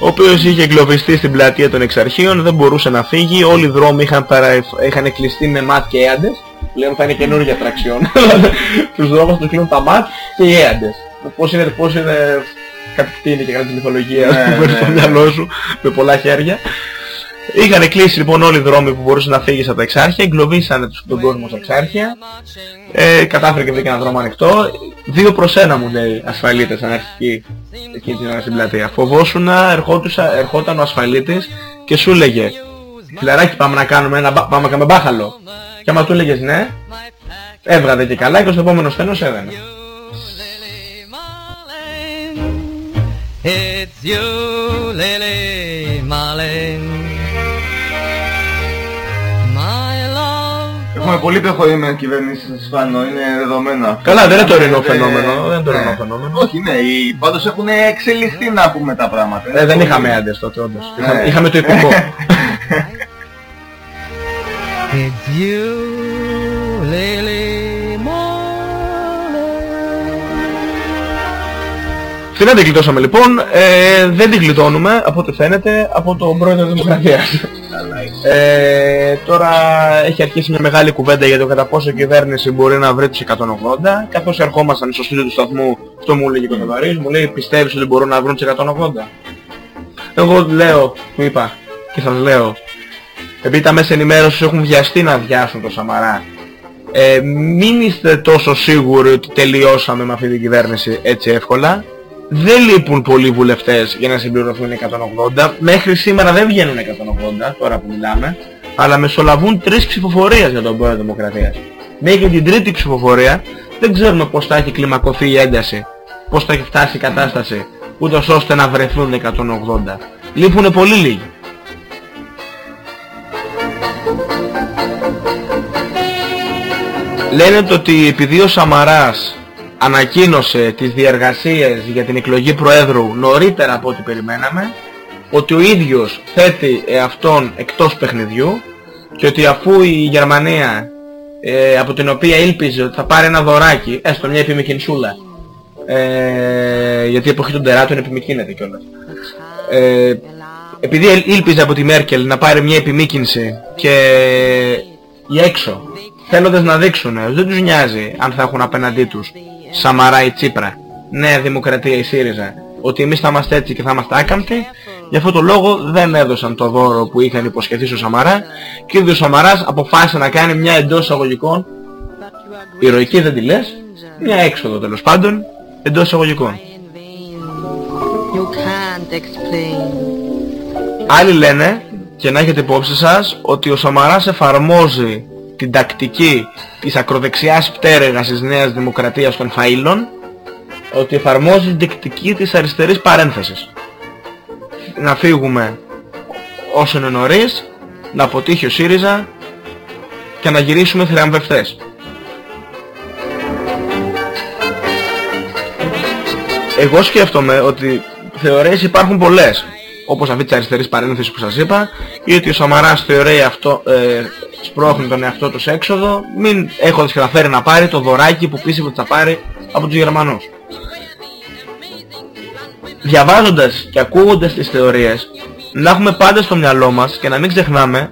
ο οποίος είχε εγκλωβιστεί στην πλατεία των εξαρχείων, δεν μπορούσε να φύγει, όλοι οι δρόμοι είχαν, παρα... είχαν κλειστεί με ματ και έαντες, πλέον θα είναι καινούργια ατραξιόν. Τους δρόμους τους κλείνουν τα ματ και οι έαντες. Πώς είναι, πώς είναι κάτι κτίνη και κάτι της μυθολογίας Ναι, που παίρνει ναι, στο ναι. μυαλό σου με πολλά χέρια. Είχαν κλείσει λοιπόν όλοι οι δρόμοι που μπορούσε να φύγεις από τα εξάρχεια, εγκλωβίσανε τους- τον κόσμο στα εξάρχεια, ε, κατάφερε και βρήκε ένα δρόμο ανοιχτό. Δύο προς ένα μου λέει ασφαλίτες αναρχικοί εκείνη την ώρα στην πλατεία. Φοβόσουνα, ερχόντουσα, ερχόταν ο ασφαλίτης και σου λέγε Φιλαράκι πάμε να κάνουμε ένα, μπα- πάμε να κάνουμε μπάχαλο. Και άμα του έλεγες ναι, έβγαδε και καλά και στο επόμενο στένος έδαινε. It's you, Lily Marlene. Έχουμε πολύ προχωρημένη κυβέρνηση σας φάνω, είναι δεδομένο αυτό. Καλά, δεν είναι τωρινό Ε, φαινόμενο, δεν είναι τωρινό ναι. φαινόμενο. Όχι, ναι, οι- πάντως έχουν εξελιχθεί να πούμε τα πράγματα. Ε, δεν είχαμε άντες τότε όντως. Ναι. Είχαμε, είχαμε το υπηκό. It's you, Lily Αυτή δεν την γλιτώσαμε λοιπόν, ε, δεν την γλιτώνουμε από ό,τι φαίνεται από τον πρόεδρο της Δημοκρατίας. Ε, τώρα έχει αρχίσει μια μεγάλη κουβέντα για το κατά πόσο η κυβέρνηση μπορεί να βρει τους 180. Καθώς ερχόμασταν στο στούντιο του σταθμού, αυτό μου έλεγε ο Κοντοβαρής, μου λέει πιστεύεις ότι μπορούν να βρουν τους 180. Εγώ λέω, του είπα και σας λέω, επειδή τα μέσα ενημέρωσης έχουν βιαστεί να αδειάσουν το Σαμαρά, ε, μην είστε τόσο σίγουροι ότι τελειώσαμε με αυτή την κυβέρνηση έτσι εύκολα. Δεν λείπουν πολλοί βουλευτές για να συμπληρωθούν οι 180. Μέχρι σήμερα δεν βγαίνουν 180, τώρα που μιλάμε. Αλλά μεσολαβούν τρεις ψηφοφορίες για τον πρόεδρο Δημοκρατίας. Μέχρι την τρίτη ψηφοφορία δεν ξέρουμε πώς θα έχει κλιμακωθεί η ένταση. Πώς θα έχει φτάσει η κατάσταση. Ούτως ώστε να βρεθούν 180. Λείπουν πολύ λίγοι. Λένε το ότι επειδή ο Σαμαράς ανακοίνωσε τις διεργασίες για την εκλογή Προέδρου νωρίτερα από ό,τι περιμέναμε, ότι ο ίδιος θέτει εαυτόν εκτός παιχνιδιού και ότι αφού η Γερμανία ε, από την οποία ήλπιζε ότι θα πάρει ένα δωράκι, έστω μια επιμηκυνσούλα, ε, γιατί η εποχή των τεράτων επιμηκύνεται κιόλας. Ε, επειδή ελ- ήλπιζε από τη Μέρκελ να πάρει μια επιμήκυνση και οι έξω θέλοντας να δείξουν δεν τους νοιάζει αν θα έχουν απέναντί τους Σαμαρά ή Τσίπρα, Νέα Δημοκρατία ή ΣΥΡΙΖΑ. Ότι εμείς θα είμαστε έτσι και θα είμαστε άκαμπτοι γι' αυτό το λόγο δεν έδωσαν το δώρο που είχαν υποσχεθεί στο Σαμαρά και ο ίδιος ο Σαμαράς αποφάσισε να κάνει μια εντός εισαγωγικών ηρωική δεν τη λες μια έξοδο τέλος πάντων εντός εισαγωγικών You can't explain. Άλλοι λένε, και να έχετε υπόψη σας, ότι ο Σαμαράς εφαρμόζει την τακτική της ακροδεξιάς πτέρυγας της Νέας Δημοκρατίας των Φαΐλων, ότι εφαρμόζει την τακτική της αριστερής παρένθεσης. Να φύγουμε όσο είναι νωρίς, να αποτύχει ο ΣΥΡΙΖΑ και να γυρίσουμε θριαμβευτές. Εγώ σκέφτομαι ότι θεωρίες υπάρχουν πολλές. Όπως αυτή της αριστερής παρένθεσης που σας είπα, ή ότι ο Σαμαράς θεωρεί αυτό, ε, σπρώχνει τον εαυτό του σε έξοδο, μην έχοντας καταφέρει να πάρει το δωράκι που πίστευε ότι θα πάρει από τους Γερμανούς. Διαβάζοντας και ακούγοντας τις θεωρίες, να έχουμε πάντα στο μυαλό μας και να μην ξεχνάμε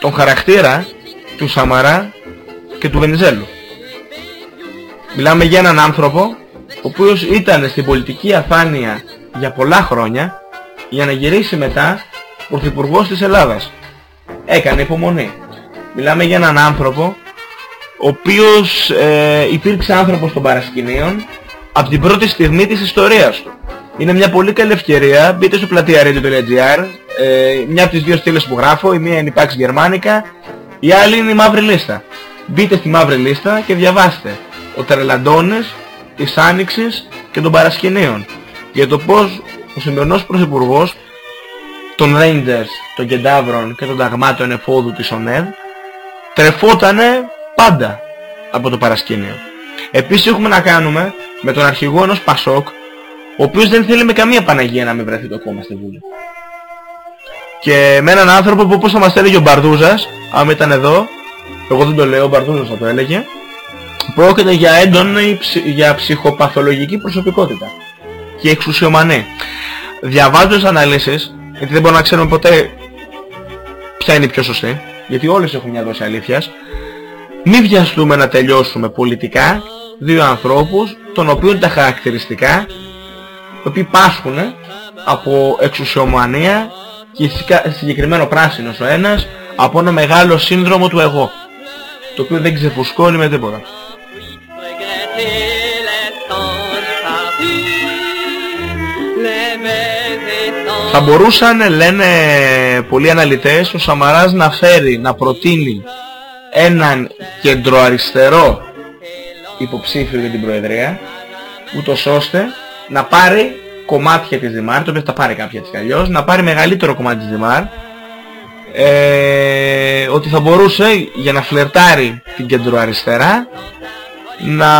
τον χαρακτήρα του Σαμαρά και του Βενιζέλου. Μιλάμε για έναν άνθρωπο ο οποίος ήταν στην πολιτική αφάνεια για πολλά χρόνια για να γυρίσει μετά πρωθυπουργός της Ελλάδας. Έκανε υπομονή. Μιλάμε για έναν άνθρωπο ο οποίος ε, υπήρξε άνθρωπος των παρασκηνίων από την πρώτη στιγμή της ιστορίας του. Είναι μια πολύ καλή ευκαιρία, μπείτε στο πλατεία.radio.gr ε, μια από τις δύο στήλες που γράφω, η μία είναι η Pax Germanica, η άλλη είναι η Μαύρη Λίστα. Μπείτε στη μαύρη λίστα και διαβάστε ο Τρελαντώνες της Άνοιξης και των Παρασκηνίων για το πως ο σημερινός πρωθυπουργός των Rangers, των Κεντάβρων και των Ταγμάτων Εφόδου της ΟΝΕΔ τρεφότανε πάντα από το παρασκήνιο. Επίσης έχουμε να κάνουμε με τον αρχηγό ενός Πασόκ ο οποίος δεν θέλει με καμία Παναγία να μην βρεθεί το κόμμα στη Βούλη. Και με έναν άνθρωπο που όπως θα μας έλεγε ο Μπαρδούζας, άμα ήταν εδώ, εγώ δεν το λέω, ο Μπαρδούζας θα το έλεγε, πρόκειται για έντονη ψ- για ψυχοπαθολογική προσωπικότητα και εξουσιομανή. Διαβάζοντας αναλύσεις, γιατί δεν μπορούμε να ξέρουμε ποτέ ποια είναι η πιο σωστή, γιατί όλες έχουν μια δόση αλήθειας, μη βιαστούμε να τελειώσουμε πολιτικά δύο ανθρώπους, των οποίων τα χαρακτηριστικά, οι οποίοι πάσχουν από εξουσιομανία και σικα- συγκεκριμένο πράσινος ο ένας, από ένα μεγάλο σύνδρομο του εγώ, το οποίο δεν ξεφουσκώνει με τίποτα. Θα μπορούσαν, λένε πολλοί αναλυτές, ο Σαμαράς να φέρει, να προτείνει έναν κεντροαριστερό υποψήφιο για την Προεδρία, ούτως ώστε να πάρει κομμάτια της Δημάρ, το οποίο θα πάρει κάποια της κι αλλιώς, να πάρει μεγαλύτερο κομμάτι της Δημάρ, ε, ότι θα μπορούσε για να φλερτάρει την κεντροαριστερά να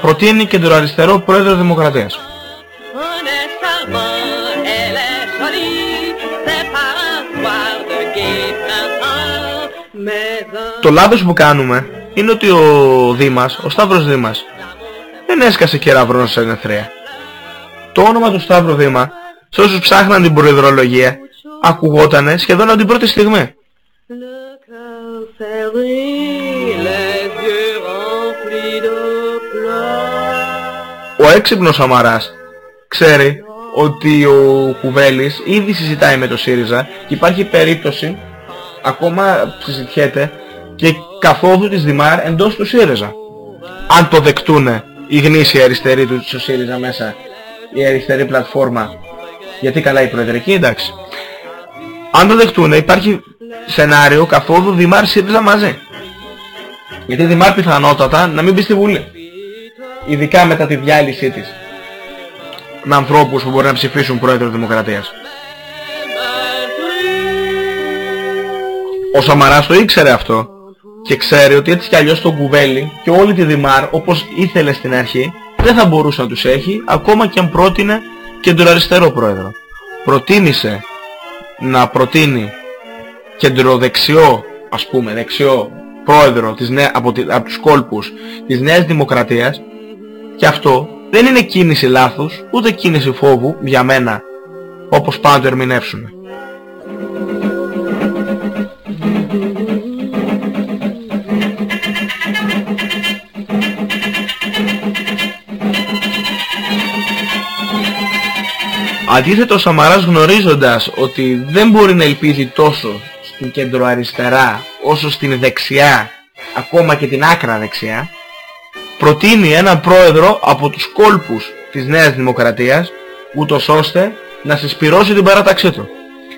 προτείνει κεντροαριστερό πρόεδρο Δημοκρατίας. Το λάθος που κάνουμε είναι ότι ο Δήμας, ο Σταύρος Δήμας, δεν έσκασε κεραυρό σε Ενεθρέα. Το όνομα του Σταύρου Δήμα, σε όσους ψάχναν την προεδρολογία, ακουγότανε σχεδόν από την πρώτη στιγμή. Ο έξυπνος Σαμαράς ξέρει ότι ο Κουβέλης ήδη συζητάει με το ΣΥΡΙΖΑ και υπάρχει περίπτωση, ακόμα συζητιέται, και καθόδου της Δημάρ εντός του ΣΥΡΙΖΑ. Αν το δεκτούνε οι γνήσιοι αριστεροί του του ΣΥΡΙΖΑ μέσα, η αριστερή πλατφόρμα, γιατί καλά η προεδρική, εντάξει. Αν το δεχτούνε υπάρχει σενάριο καθόδου Δημάρ ΣΥΡΙΖΑ μαζί. Γιατί η Δημάρ πιθανότατα να μην μπει στη Βουλή. Ειδικά μετά τη διάλυσή της. Με ανθρώπους που μπορεί να ψηφίσουν πρόεδρο Δημοκρατίας. Ο Σαμαράς το ήξερε αυτό και ξέρει ότι έτσι κι αλλιώς τον Κουβέλη και όλη τη Δημάρ όπως ήθελε στην αρχή δεν θα μπορούσε να τους έχει ακόμα και αν πρότεινε κεντροαριστερό πρόεδρο. Προτίμησε να προτείνει κεντροδεξιό ας πούμε δεξιό πρόεδρο της νέα, από, τη, από τους κόλπους της Νέας Δημοκρατίας και αυτό δεν είναι κίνηση λάθους ούτε κίνηση φόβου για μένα όπως πάντα το ερμηνεύσουν. Αντίθετα ο Σαμαράς γνωρίζοντας ότι δεν μπορεί να ελπίζει τόσο στην κεντροαριστερά όσο στην δεξιά, ακόμα και την άκρα δεξιά, προτείνει έναν πρόεδρο από τους κόλπους της Νέας Δημοκρατίας, ούτως ώστε να συσπυρώσει την παράταξή του.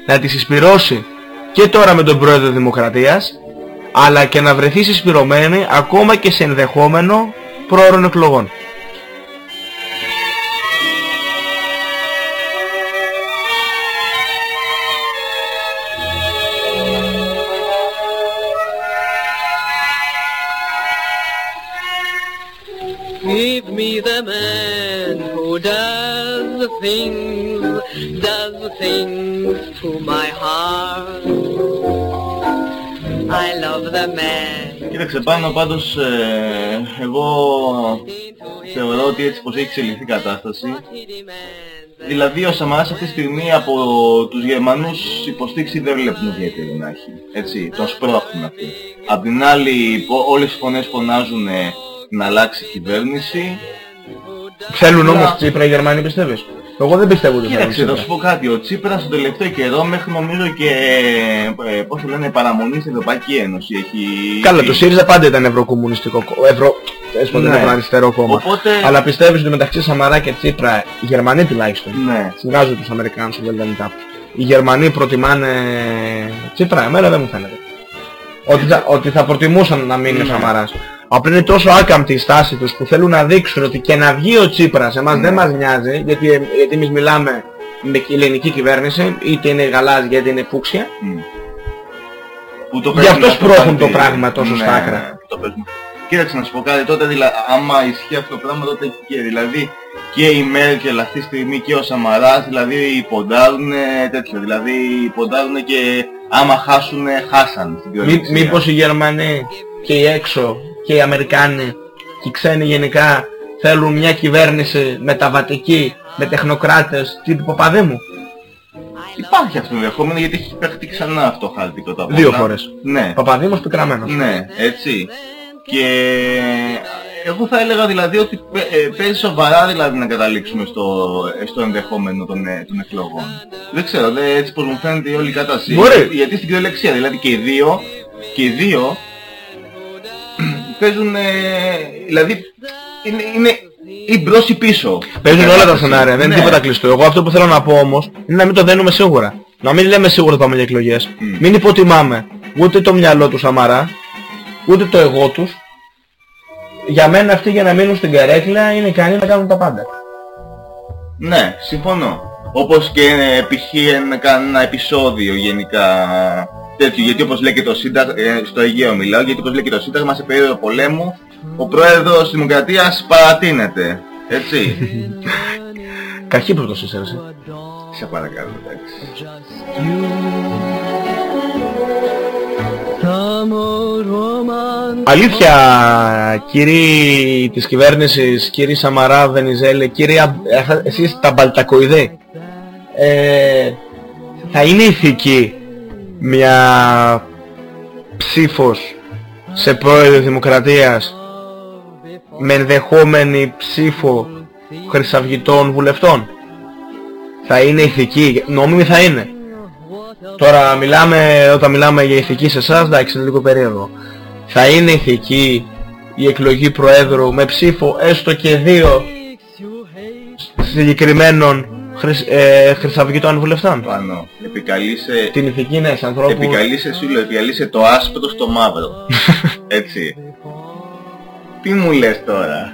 Να τη συσπυρώσει και τώρα με τον πρόεδρο Δημοκρατίας, αλλά και να βρεθεί συσπυρωμένη ακόμα και σε ενδεχόμενο πρόωρων εκλογών. Man. Κοίταξε πάνω πάντως ε, εγώ θεωρώ ότι έτσι πως έχει εξελιχθεί η κατάσταση Δηλαδή ο Σαμαράς αυτή τη στιγμή από τους Γερμανούς υποστήριξη δεν βλέπουν ιδιαίτερη να έχει. Έτσι, τον σπρώχνουν αυτοί. Απ' την άλλη πο- όλες οι φωνές φωνάζουν ε, να αλλάξει η κυβέρνηση. Θέλουν όμως Τσίπρα οι Γερμανοί πιστεύεις; Εγώ δεν πιστεύω ότι θέλουν Κοίταξε, θα Τσίπρα. σου πω κάτι. Ο Τσίπρας στον τελευταίο καιρό μέχρι νομίζω και ε, πώς το λένε παραμονή στην Ευρωπαϊκή Ένωση έχει... Καλά, το ΣΥΡΙΖΑ πάντα ήταν ευρωκομμουνιστικό κόμμα. Ευρω... τέλος πάντων, Ναι. ευρωαριστερό κόμμα. Οπότε- Αλλά πιστεύεις ότι μεταξύ Σαμαρά και Τσίπρα, οι Γερμανοί τουλάχιστον, Ναι. συνεργάζονται τους Αμερικάνους που δεν τα Οι Γερμανοί προτιμάνε Τσίπρα, εμένα δεν μου φαίνεται. Ότι θα, ότι θα προτιμούσαν να μείνει ο Ναι. Σαμαράς. Απλά είναι τόσο άκαμπτη η στάση τους που θέλουν να δείξουν ότι και να βγει ο Τσίπρας εμάς Ναι. δεν μας νοιάζει γιατί, γιατί εμείς μιλάμε με η ελληνική κυβέρνηση είτε είναι γαλάζια είτε είναι φούξια. Που το Γι' παίζουν αυτός αυτό σπρώχουν κάτι. το πράγμα τόσο Ναι, στα άκρα. ναι, το παίζουν. Κοίταξε να σου πω κάτι, τότε δηλα... άμα ισχύει αυτό το πράγμα τότε και δηλαδή και η Μέρκελ αυτή τη στιγμή και ο Σαμαράς δηλαδή ποντάρουν τέτοιο, δηλαδή ποντάρουν και άμα χάσουν χάσαν στην Μή, κυριολεξία. μήπως οι Γερμανοί και οι έξω και οι Αμερικάνοι και οι ξένοι γενικά θέλουν μια κυβέρνηση μεταβατική με τεχνοκράτες τύπου Παπαδήμου. Υπάρχει αυτό το ενδεχόμενο γιατί έχει παιχτεί ξανά αυτό χαρτικό το Δύο φορές. Ναι. Παπαδήμος πικραμένος. Ναι, έτσι. Και εγώ θα έλεγα δηλαδή ότι παι- ε, παίζει σοβαρά δηλαδή να καταλήξουμε στο, ε, στο ενδεχόμενο των, ε, των εκλογών. Δεν ξέρω, δε, έτσι πως μου φαίνεται η όλη η κατάσταση. Μπορεί. Γιατί στην κυριολεξία δηλαδή και οι δύο, και οι δύο παίζουν, ε, δηλαδή είναι, είναι ή μπρος ή πίσω. Παίζουν Η όλα τα κατάσταση. σενάρια, δεν είναι Ναι. τίποτα κλειστό. Εγώ αυτό που θέλω να πω όμως είναι να μην το δένουμε σίγουρα. Να μην λέμε σίγουρα ότι πάμε για εκλογές. Μην υποτιμάμε ούτε το μυαλό του Σαμαρά, ούτε το εγώ τους. Για μένα αυτοί για να μείνουν στην καρέκλα είναι ικανοί να κάνουν τα πάντα. Ναι, συμφωνώ. Όπως και ε, π.χ. ένα, κανένα επεισόδιο γενικά τέτοιο, γιατί όπως λέει και το Σύνταγμα, ε, στο Αιγαίο μιλάω, γιατί όπως λέει και το Σύνταγμα σε περίοδο πολέμου, ο πρόεδρος της Δημοκρατίας παρατείνεται. Έτσι. Καχύποπτος είσαι εσύ. Σε παρακαλώ, εντάξει. Αλήθεια, κύριοι της κυβέρνησης, κύριοι Σαμαρά, Βενιζέλη, κύριοι Α- ε, εσείς τα μπαλτακοειδέ, ε, θα είναι ηθική μια ψήφος σε πρόεδρο Δημοκρατίας με ενδεχόμενη ψήφο χρυσαυγητών βουλευτών; Θα είναι ηθική, νόμιμη θα είναι; Τώρα μιλάμε, όταν μιλάμε για ηθική σε εσάς, εντάξει είναι λίγο περίεργο. Θα είναι ηθική η εκλογή Προέδρου με ψήφο έστω και δύο συγκεκριμένων χρυσ, ε, χρυσαυγητών βουλευτών. Πάνω. Επικαλείσαι... Την ηθική ναι, σε ανθρώπους... Επικαλείσαι, σου λέω, επικαλείσαι το άσπρο στο μαύρο. Έτσι. Τι μου λες τώρα;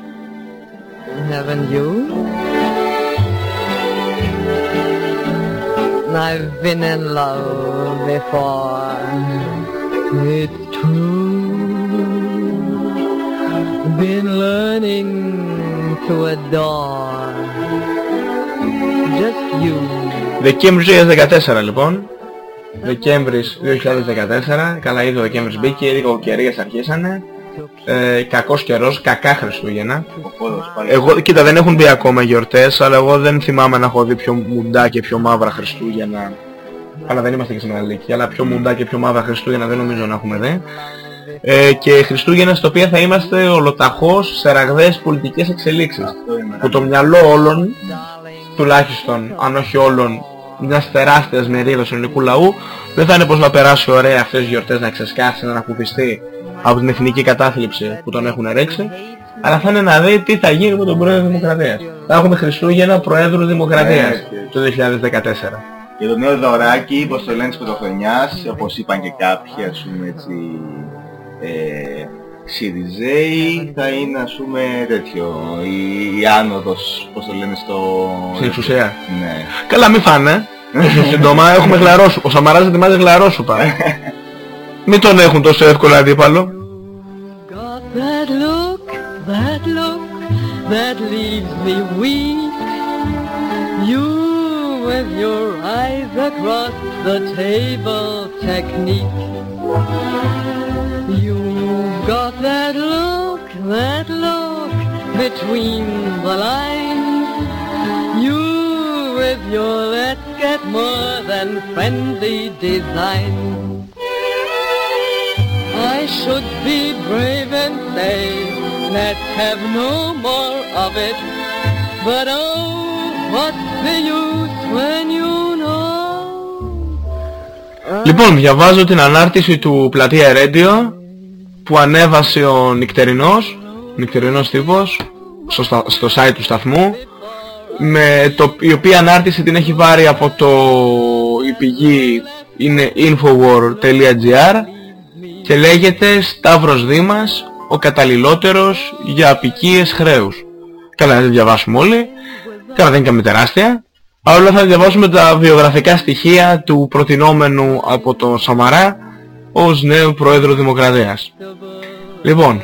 Haven't you? I've been in love before. It's true. Been learning to adore. Just you. Δεκέμβρης 2014 λοιπόν. Δεκέμβρης 2014. Καλά ήδη ο Δεκέμβρης μπήκε, οι κακοκαιρίες αρχίσανε. Ε, κακός καιρός, κακά Χριστούγεννα. Εγώ, κοίτα δεν έχουν μπει ακόμα οι γιορτές, αλλά εγώ δεν θυμάμαι να έχω δει πιο μουντά και πιο μαύρα Χριστούγεννα. Αλλά δεν είμαστε και στην Αλίκη, αλλά πιο μουντά και πιο μαύρα Χριστούγεννα δεν νομίζω να έχουμε δει. Ε, και Χριστούγεννα στο οποίο θα είμαστε ολοταχώς σε ραγδαίες πολιτικές εξελίξεις. Που το μυαλό όλων, τουλάχιστον αν όχι όλων, μιας τεράστιας μερίδας του ελληνικού λαού, δεν θα είναι πως να περάσει ωραία αυτές τις γιορτές να ξεσκάσει, να ανακουφιστεί από την εθνική κατάθλιψη που τον έχουν ρίξει, αλλά θα είναι να δει τι θα γίνει με τον Πρόεδρο της Δημοκρατίας. Θα έχουμε Χριστούγεννα Προέδρου Δημοκρατίας Ναι, το 2014. Και το νέο δωράκι, όπως το λένε της πρωτοχρονιάς, όπως είπαν και κάποιοι, ας πούμε έτσι, ε, Σιριζέοι, θα είναι ας πούμε τέτοιο, η, η άνοδος, πώς το λένε στο... Στην εξουσία. Ναι. Καλά μη φάνε. Σύντομα έχουμε γλαρόσου. Ο Σαμαράς ετοιμάζει γλαρόσουπα. Μην τον έχουν τόσο εύκολα αντίπαλο. That look, that look, that leaves me weak. You with your eyes across the table technique. You've got that look, that look between the lines. You with your let's get more than friendly design. I should be brave and say, let's have no more of it. But oh, what's the use when you know? Λοιπόν, διαβάζω την ανάρτηση του Πλατεία Radio που ανέβασε ο Νικτερινός, Νικτερινός τύπος, στο, στα- στο site του σταθμού με το, η οποία ανάρτηση την έχει πάρει από το η πηγή είναι infowar.gr και λέγεται Σταύρος Δήμας, ο καταλληλότερος για απικίες χρέους. Καλά, να δεν διαβάσουμε όλοι. Καλά, δεν είναι και τεράστια. Αλλά θα διαβάσουμε τα βιογραφικά στοιχεία του προτινόμενου από το Σαμαρά ως νέο Πρόεδρο Δημοκρατίας. Λοιπόν,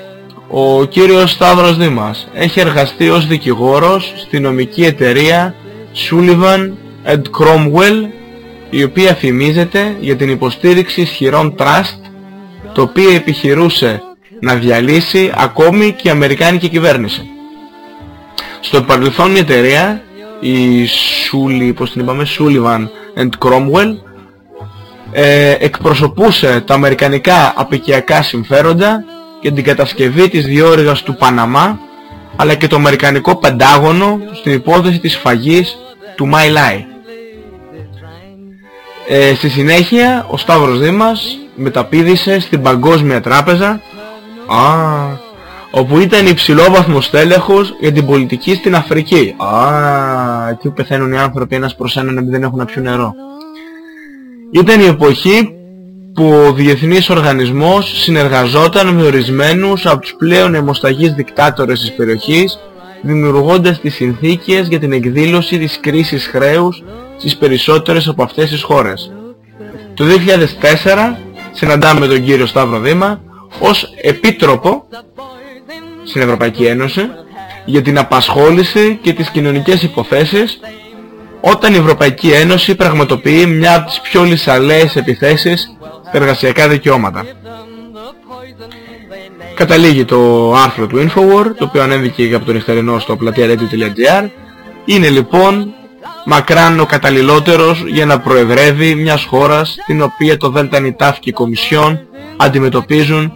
ο κύριος Σταύρος Δήμας έχει εργαστεί ως δικηγόρος στη νομική εταιρεία Sullivan and Cromwell η οποία φημίζεται για την υποστήριξη ισχυρών trust το οποίο επιχειρούσε να διαλύσει ακόμη και η Αμερικάνικη κυβέρνηση. Στο παρελθόν η εταιρεία, η Sully, πώς την είπαμε, Sullivan and Cromwell, ε, εκπροσωπούσε τα αμερικανικά απικιακά συμφέροντα και την κατασκευή της διόρυγας του Παναμά αλλά και το αμερικανικό πεντάγωνο στην υπόθεση της φαγής του My Lai. Ε, στη συνέχεια ο Σταύρος Δήμας μεταπίδησε στην Παγκόσμια Τράπεζα α, όπου ήταν υψηλόβαθμος τέλεχος για την πολιτική στην Αφρική. Α, εκεί που πεθαίνουν οι άνθρωποι ένας προς έναν επειδή δεν έχουν να πιούν νερό. Ήταν η εποχή που ο διεθνής οργανισμός συνεργαζόταν με ορισμένους από τους πλέον αιμοσταγείς δικτάτορες της περιοχής δημιουργώντας τις συνθήκες για την εκδήλωση της κρίσης χρέους στις περισσότερες από αυτές τις χώρες. Το 2004 συναντάμε τον κύριο Σταύρο Δήμα ως επίτροπο στην Ευρωπαϊκή Ένωση για την απασχόληση και τις κοινωνικές υποθέσεις όταν η Ευρωπαϊκή Ένωση πραγματοποιεί μια από τις πιο λυσαλέες επιθέσεις στα εργασιακά δικαιώματα. Καταλήγει το άρθρο του Infowar, το οποίο ανέβηκε από τον νυχτερινό στο πλατεία Είναι λοιπόν μακράν ο καταλληλότερος για να προεδρεύει μιας χώρας την οποία το ΔΝΤ και η Κομισιόν αντιμετωπίζουν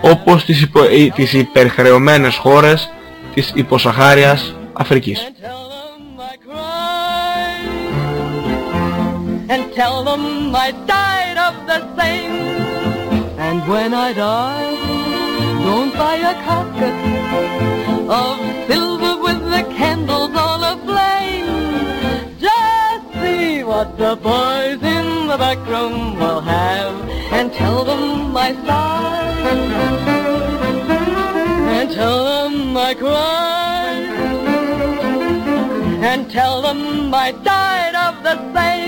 όπως τις, υπο... τις υπερχρεωμένες χώρες της υποσαχάριας Αφρικής. Tell them I died of the same. And when I die, don't buy a casket of silver with the candles all aflame. Just see what the boys in the back room will have, and tell them I sighed, and tell them I cried, and tell them I died of the same.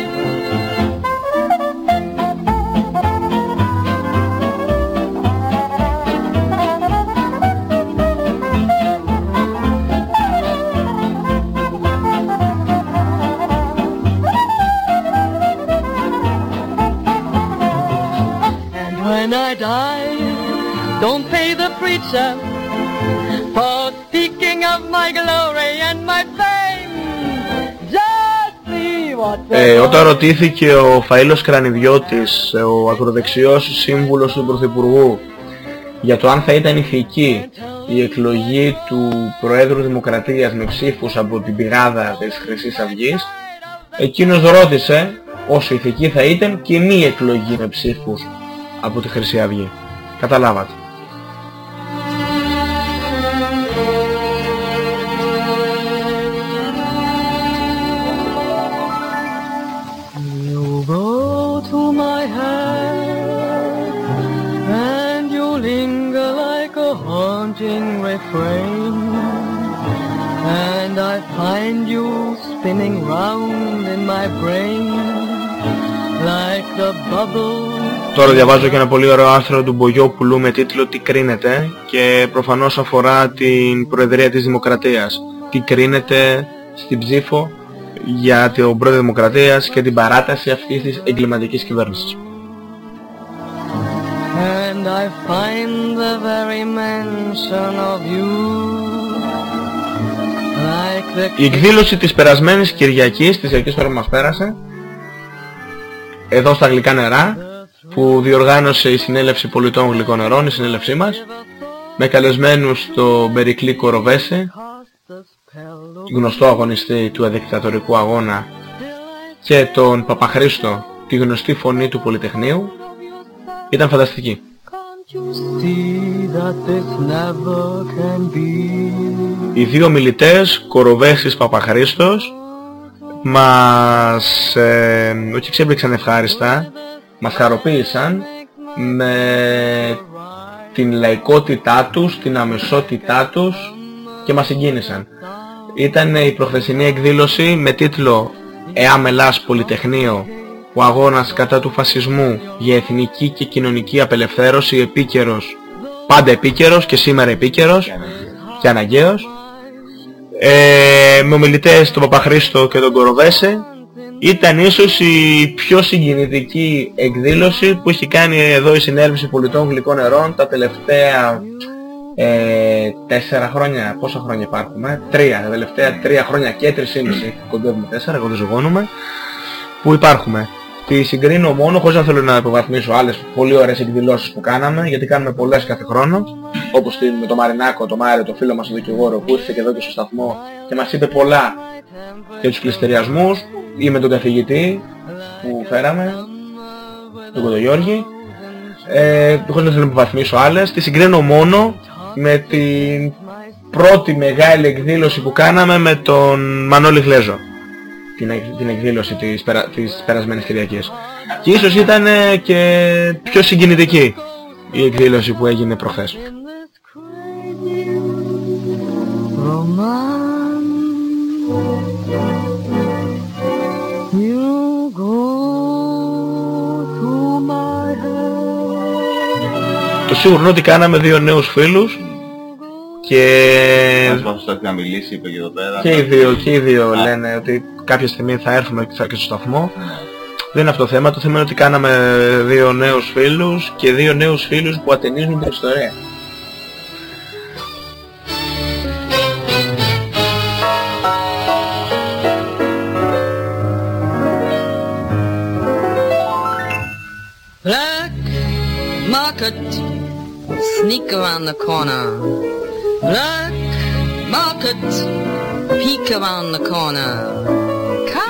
When I die, don't pay the preacher for speaking of my glory and my fame. Just see what the Ε, όταν ρωτήθηκε ο Φαΐλος Κρανιδιώτης, ο ακροδεξιός σύμβουλος του Πρωθυπουργού, για το αν θα ήταν ηθική η εκλογή του Προέδρου Δημοκρατίας με ψήφους από την πηγάδα της Χρυσής Αυγής, εκείνος ρώτησε όσο ηθική θα ήταν και μη εκλογή με ψήφους από τη Χρυσή Αυγή. Καταλάβατε. You go to my head and you linger like a haunting refrain and I find you spinning round in my brain like the bubble Τώρα διαβάζω και ένα πολύ ωραίο άρθρο του Μπογιόπουλου με τίτλο «Τι κρίνεται» και προφανώς αφορά την Προεδρία της Δημοκρατίας. Τι κρίνεται στην ψήφο για την Πρόεδρο Δημοκρατίας και την παράταση αυτής της εγκληματικής κυβέρνησης. and I find the very mention of you like the Η εκδήλωση της περασμένης Κυριακής, της Ιερικής τώρα που μας πέρασε, εδώ στα Γλυκά Νερά, που διοργάνωσε η Συνέλευση Πολιτών Γλυκών Νερών, η συνέλευσή μας, με καλεσμένους τον Περικλή Κοροβέση, γνωστό αγωνιστή του αδικτατορικού αγώνα, και τον Παπαχρήστο, τη γνωστή φωνή του Πολυτεχνείου, ήταν φανταστική. see that this never can be Οι δύο μιλητές, Κοροβέσης Παπαχρήστος, μας, ε, όχι ξέπληξαν ευχάριστα, μας χαροποίησαν με την λαϊκότητά τους, την αμεσότητά τους και μας συγκίνησαν. Ήταν η προχθεσινή εκδήλωση με τίτλο «Εάν Ελλάς Πολυτεχνείο, ο αγώνας κατά του φασισμού για εθνική και κοινωνική απελευθέρωση επίκαιρος, πάντα επίκαιρος και σήμερα επίκαιρος και αναγκαίος». Ε, με ομιλητές τον Παπαχρήστο και τον Κοροβέσε ήταν ίσως η πιο συγκινητική εκδήλωση που έχει κάνει εδώ η Συνέλευση Πολιτών Γλυκών Νερών τα τελευταία ε, τέσσερα χρόνια, πόσα χρόνια υπάρχουμε, τρία, τα τελευταία τρία χρόνια και τρεις ήμιση, κοντεύουμε τέσσερα, εγώ δεν ζυγώνουμε, που υπάρχουμε; Τη συγκρίνω μόνο, χωρίς να θέλω να υποβαθμίσω άλλες πολύ ωραίες εκδηλώσεις που κάναμε, γιατί κάνουμε πολλές κάθε χρόνο, όπως την, με τον Μαρινάκο, τον Μάριο, το φίλο μας τον δικηγόρο, που ήρθε και εδώ και στο σταθμό και μας είπε πολλά για τους πληστηριασμούς, ή με τον καθηγητή που φέραμε, τον Κοντογιώργη, ε, χωρίς να θέλω να υποβαθμίσω άλλες, τη συγκρίνω μόνο με την πρώτη μεγάλη εκδήλωση που κάναμε με τον Μανώλη Γλέζο την, εκ- την εκδήλωση της, περα, της περασμένης Κυριακής και ίσως ήταν ε, και πιο συγκινητική η εκδήλωση που έγινε προχθές You go to my head. το σίγουρο είναι ότι κάναμε δύο νέους φίλους και Μας προσπαθούσε να μιλήσει, είπε και εδώ πέρα. και οι δύο, και οι δύο λένε ότι κάποια στιγμή θα έρθουμε και θα- και στο σταθμό δεν είναι αυτό το θέμα, το θέμα είναι ότι κάναμε δύο νέους φίλους και δύο νέους φίλους που ατενίζουν την ιστορία. Black market, sneak around the corner. Black market, peek around the corner.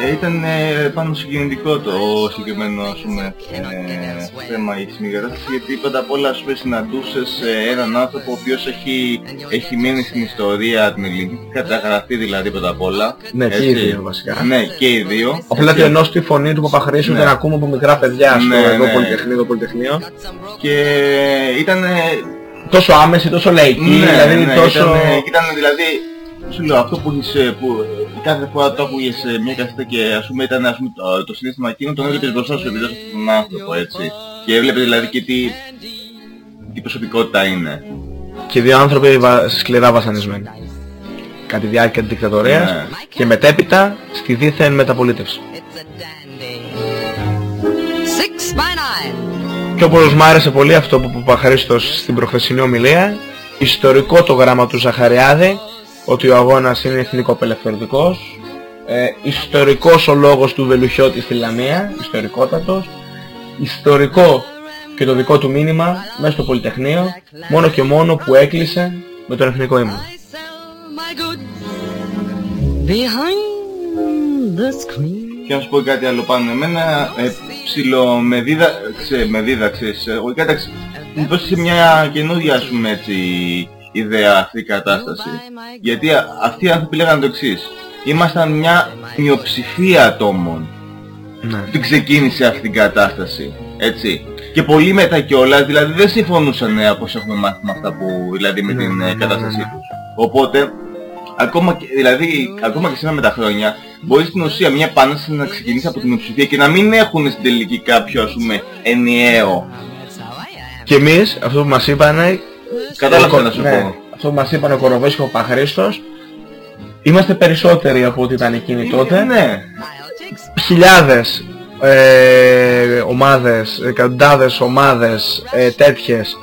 Ε, ήταν ε, πάνω συγκινητικό το συγκεκριμένο ας πούμε, ε, θέμα η σημερινή κατάστασης γιατί πρώτα απ' όλα ας πούμε, συναντούσες ε, έναν άνθρωπο ο οποίος έχει, έχει μείνει στην ιστορία την ελληνική, καταγραφεί δηλαδή πρώτα απ' όλα. Ναι, και οι έτσι. δύο βασικά. Ναι, και οι δύο. Απλά ότι ενώ στη φωνή του Παπαχρήσου Ναι. την ακούμε από μικρά παιδιά στο Ναι, εδώ ναι. Πολυτεχνείο, το Πολυτεχνείο. Και ήταν... Τόσο άμεση, τόσο λαϊκή, δηλαδή ναι, τόσο... Ήταν, ήταν δηλαδή, σου λέω, αυτό που έχεις, ε, που ε, κάθε φορά το άκουγες σε μια κασέτα και ας πούμε ήταν ας πούμε, το, το συνέστημα εκείνο, τον έβλεπες μπροστά σου επειδή είσαι τον άνθρωπο, έτσι. Και έβλεπες δηλαδή και τι, τι προσωπικότητα είναι. Και δύο άνθρωποι βα- σκληρά βασανισμένοι. Κατά τη διάρκεια της δικτατορίας Ναι. και μετέπειτα στη δίθεν μεταπολίτευση. Και όπως μου άρεσε πολύ αυτό που είπε ο Παπαχρήστος στην προχθεσινή ομιλία, ιστορικό το γράμμα του Ζαχαριάδη, ότι ο αγώνας είναι εθνικοπελευθερωτικός, ε, ιστορικός ο λόγος του Βελουχιώτη στη Λαμία, ιστορικότατος, ιστορικό και το δικό του μήνυμα μέσα στο Πολυτεχνείο, μόνο και μόνο που έκλεισε με τον εθνικό ύμνο. My good. Behind the screen. Και να σου πω κάτι άλλο πάνω. Εμένα ε, ψηλο με, δίδαξε, με δίδαξες. ε, Εγώ κάταξε, μου δώσες μια καινούργια ας πούμε έτσι ιδέα αυτή η κατάσταση. Γιατί α- αυτοί οι άνθρωποι λέγανε το εξής. Ήμασταν μια μειοψηφία ατόμων Ναι. που την ξεκίνησε αυτή την κατάσταση. Έτσι. Και πολύ μετά κιόλας, δηλαδή δεν συμφωνούσαν ε, όπως έχουμε μάθει με αυτά που, δηλαδή με την ε, κατάστασή τους. Οπότε, ακόμα και, δηλαδή, ακόμα και σήμερα με τα χρόνια, μπορεί στην ουσία μια επανάσταση να ξεκινήσει από την μειοψηφία και να μην έχουν στην τελική κάποιο, ας πούμε, ενιαίο. Και εμείς, αυτό που μας είπανε... Κατάλαβα ο- να σου ναι, πω. Αυτό που μας είπαν ο Κοροβές και ο Παχρήστος, είμαστε περισσότεροι από ό,τι ήταν εκείνοι τότε. Ναι. Χιλιάδες ε, ομάδες, εκατοντάδες ομάδες ε, τέτοιες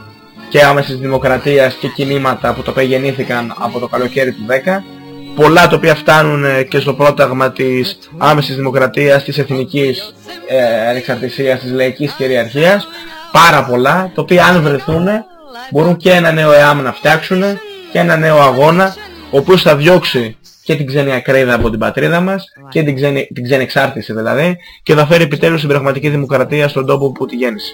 και άμεσης δημοκρατίας και κινήματα που τα οποία γεννήθηκαν από το καλοκαίρι του 10 πολλά τα οποία φτάνουν ε, και στο πρόταγμα της άμεσης δημοκρατίας, της εθνικής ε, ανεξαρτησίας, της λαϊκής κυριαρχίας πάρα πολλά, τα οποία αν βρεθούν μπορούν και ένα νέο ΕΑΜ να φτιάξουν και ένα νέο αγώνα ο οποίος θα διώξει και την ξένη ακρίδα από την πατρίδα μας και την ξένη, την ξένη εξάρτηση δηλαδή και θα φέρει επιτέλους την πραγματική δημοκρατία στον τόπο που τη γέννησε.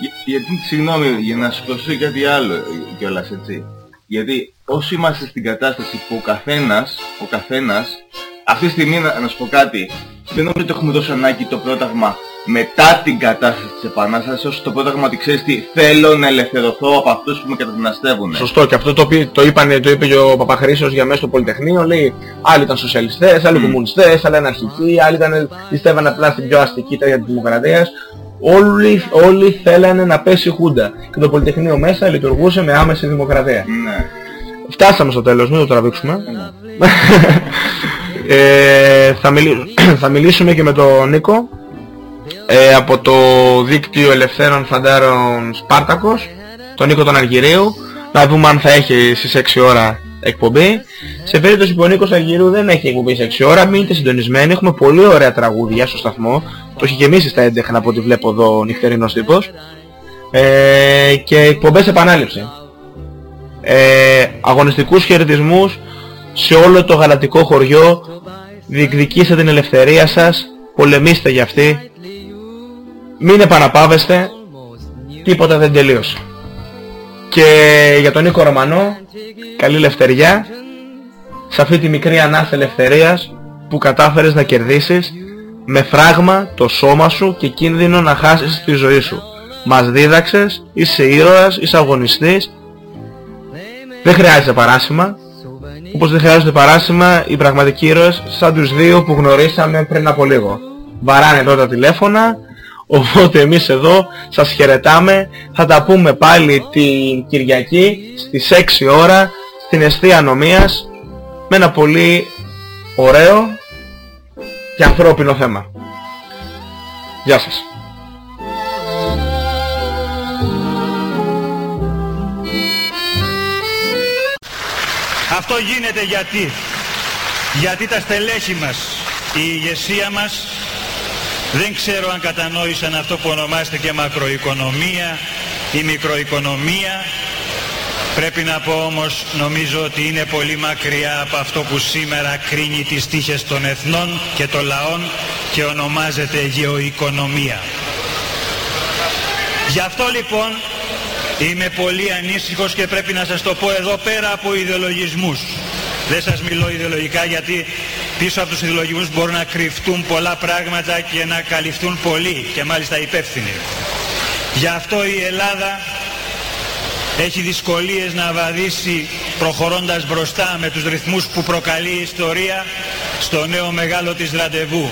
Για- γιατί, συγγνώμη, για να σου προσθέσω κάτι άλλο ε, κιόλας, έτσι. Γιατί όσοι είμαστε στην κατάσταση που ο καθένας, ο καθένας, αυτή τη στιγμή να, να σου πω κάτι, δεν νομίζω ότι έχουμε τόσο ανάγκη το πρόταγμα μετά την κατάσταση της Επανάστασης όσο το πρόταγμα ότι ξέρεις τι θέλω να ελευθερωθώ από αυτούς που με καταδυναστεύουν. Σωστό και αυτό το, πει, το, είπαν, το είπε και ο Παπαχρήσος για μέσα στο Πολυτεχνείο λέει άλλοι ήταν σοσιαλιστές, άλλοι mm. κομμουνιστές, άλλοι αναρχικοί, άλλοι ήταν, πιστεύαν απλά στην πιο αστική τέτοια της δημοκρατίας. Όλοι, όλοι θέλανε να πέσει η Χούντα και το Πολυτεχνείο μέσα λειτουργούσε με άμεση δημοκρατία. Ναι. Φτάσαμε στο τέλος, μην το τραβήξουμε. Ναι. ε, θα, μιλή, θα μιλήσουμε και με τον Νίκο ε, από το δίκτυο Ελευθέρων Φαντάρων Σπάρτακος, τον Νίκο τον Αργυρίου, να δούμε αν θα έχει στις 6 ώρα εκπομπή. Σε περίπτωση που ο Νίκος Αργυρίου δεν έχει εκπομπή στις 6 ώρα, μείνετε συντονισμένοι, έχουμε πολύ ωραία τραγούδια στο σταθμό, το έχει γεμίσει στα 11 από ό,τι βλέπω εδώ ο νυχτερινός τύπος, ε, και εκπομπές επανάληψη. Ε, αγωνιστικούς χαιρετισμούς σε όλο το γαλατικό χωριό, διεκδικήστε την ελευθερία σας, πολεμήστε για αυτή, μην επαναπάβεστε, τίποτα δεν τελείωσε. Και για τον Νίκο Ρωμανό, καλή ελευθεριά, σε αυτή τη μικρή ανάσα ελευθερίας που κατάφερες να κερδίσεις με φράγμα το σώμα σου και κίνδυνο να χάσεις τη ζωή σου. Μας δίδαξες, είσαι ήρωας, είσαι αγωνιστής, δεν χρειάζεται παράσημα, όπως δεν χρειάζεται παράσημα οι πραγματικοί ήρωες σαν τους δύο που γνωρίσαμε πριν από λίγο. Βαράνε τώρα τα τηλέφωνα, Οπότε εμείς εδώ σας χαιρετάμε. Θα τα πούμε πάλι την Κυριακή στις 6 ώρα στην Εστία Νομίας με ένα πολύ ωραίο και ανθρώπινο θέμα. Γεια σας. Αυτό γίνεται γιατί. Γιατί τα στελέχη μας, η ηγεσία μας δεν ξέρω αν κατανόησαν αυτό που ονομάζεται και μακροοικονομία ή μικροοικονομία. Πρέπει να πω όμως, νομίζω ότι είναι πολύ μακριά από αυτό που σήμερα κρίνει τις τύχες των εθνών και των λαών και ονομάζεται γεωοικονομία. Γι' αυτό λοιπόν είμαι πολύ ανήσυχος και πρέπει να σας το πω εδώ πέρα από ιδεολογισμούς. Δεν σας μιλώ ιδεολογικά γιατί πίσω από τους ιδεολογισμούς μπορούν να κρυφτούν πολλά πράγματα και να καλυφθούν πολλοί και μάλιστα υπεύθυνοι. Γι' αυτό η Ελλάδα έχει δυσκολίες να βαδίσει προχωρώντας μπροστά με τους ρυθμούς που προκαλεί η ιστορία στο νέο μεγάλο της ραντεβού.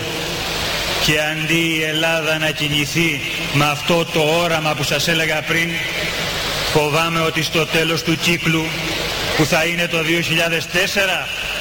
Και αντί η Ελλάδα να κινηθεί με αυτό το όραμα που σας έλεγα πριν, φοβάμαι ότι στο τέλος του κύκλου που θα είναι το 2004,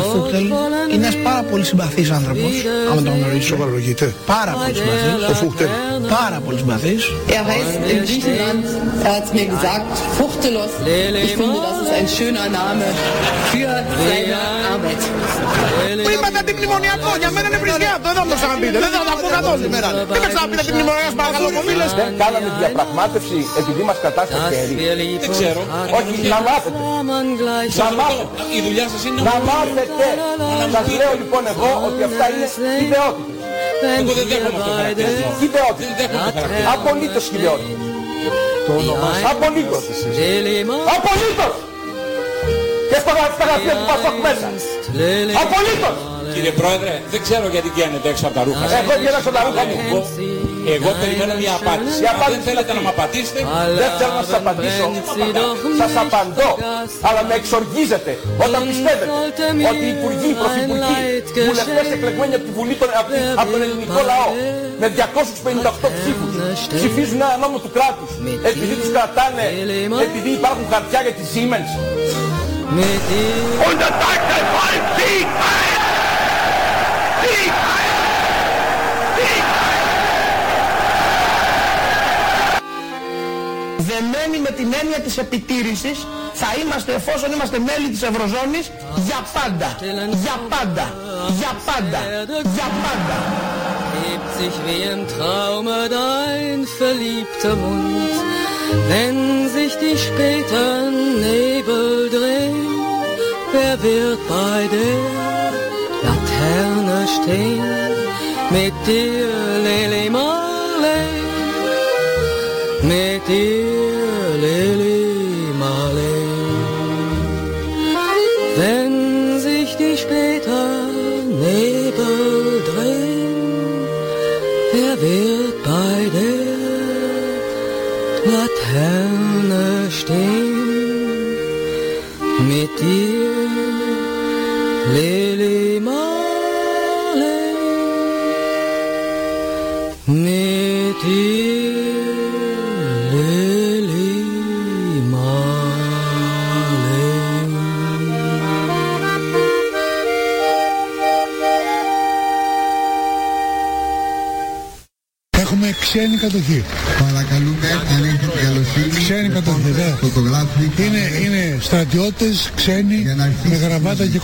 Ο Φούχτελ είναι ένας πάρα πολύ συμπαθής άνθρωπος, άμα τον γνωρίσω. Σοβαρολογείται. Πάρα πολύ συμπαθής. Ο Φούχτελ. Πάρα πολύ συμπαθής. Er heißt in Griechenland, er hat mir gesagt, Fuchtelos. Ich finde, das ist ein schöner Name für seine Arbeit. Που είπατε αντιμνημονιακό, για μένα είναι βρισκιάτο, δεν θα μου το ξαναπείτε, δεν θα τα πω καθόλου σήμερα. Δεν με ξαναπείτε αντιμνημονιακό, παρακαλώ, κομίλες. Δεν κάναμε διαπραγμάτευση επειδή μας κατάστασε χέρι. Δεν ξέρω. Όχι, να μάθετε. Να μάθετε. Η δουλειά σας είναι Να μάθετε. Σας λέω λοιπόν εγώ ότι αυτά είναι ιδεότητες. Εγώ δεν δέχομαι αυτό το χαρακτηρισμό. Ιδεότητες. Δεν δέχομαι το χαρακτηρισμό. Απολύτως ιδεότητες. Απολύτως. Απολύτως. Και στα στα γραφεία του Πασόκ μέσα. Απολύτως. Κύριε Πρόεδρε, δεν ξέρω γιατί βγαίνετε έξω από τα ρούχα σας. Εγώ βγαίνω από τα ρούχα μου. Εγώ περιμένω μια απάντηση. Η Αν δεν απάντηση θέλετε είναι να μου απαντήσετε, Δεν θέλω να σας απαντήσω. Σας απαντώ. Αλλά με εξοργίζετε όταν πιστεύετε ότι οι υπουργοί, οι πρωθυπουργοί, βουλευτές εκλεγμένοι από, τη Βουλή, των- από, τη- από τον ελληνικό λαό με 258 ψήφους ψηφίζουν ένα νόμο του κράτους επειδή τους κρατάνε, επειδή υπάρχουν χαρτιά για τη Siemens. Und das sagt der Volk Δεμένοι με την έννοια της επιτήρησης θα είμαστε εφόσον είμαστε μέλη της Ευρωζώνης για πάντα. Για πάντα. Για πάντα. Για πάντα. hebt sich wie im Traume dein verliebter Mund, wenn sich die späten Nebel drehen, wer wird bei der Laterne stehen, mit dir Lili Marley, mit dir ξένη κατοχή. Παρακαλούμε, αν έχετε την καλοσύνη, ξένη κατοχή, ναι. φωτογράφοι. Είναι, είναι στρατιώτες ξένοι με γραβάτα και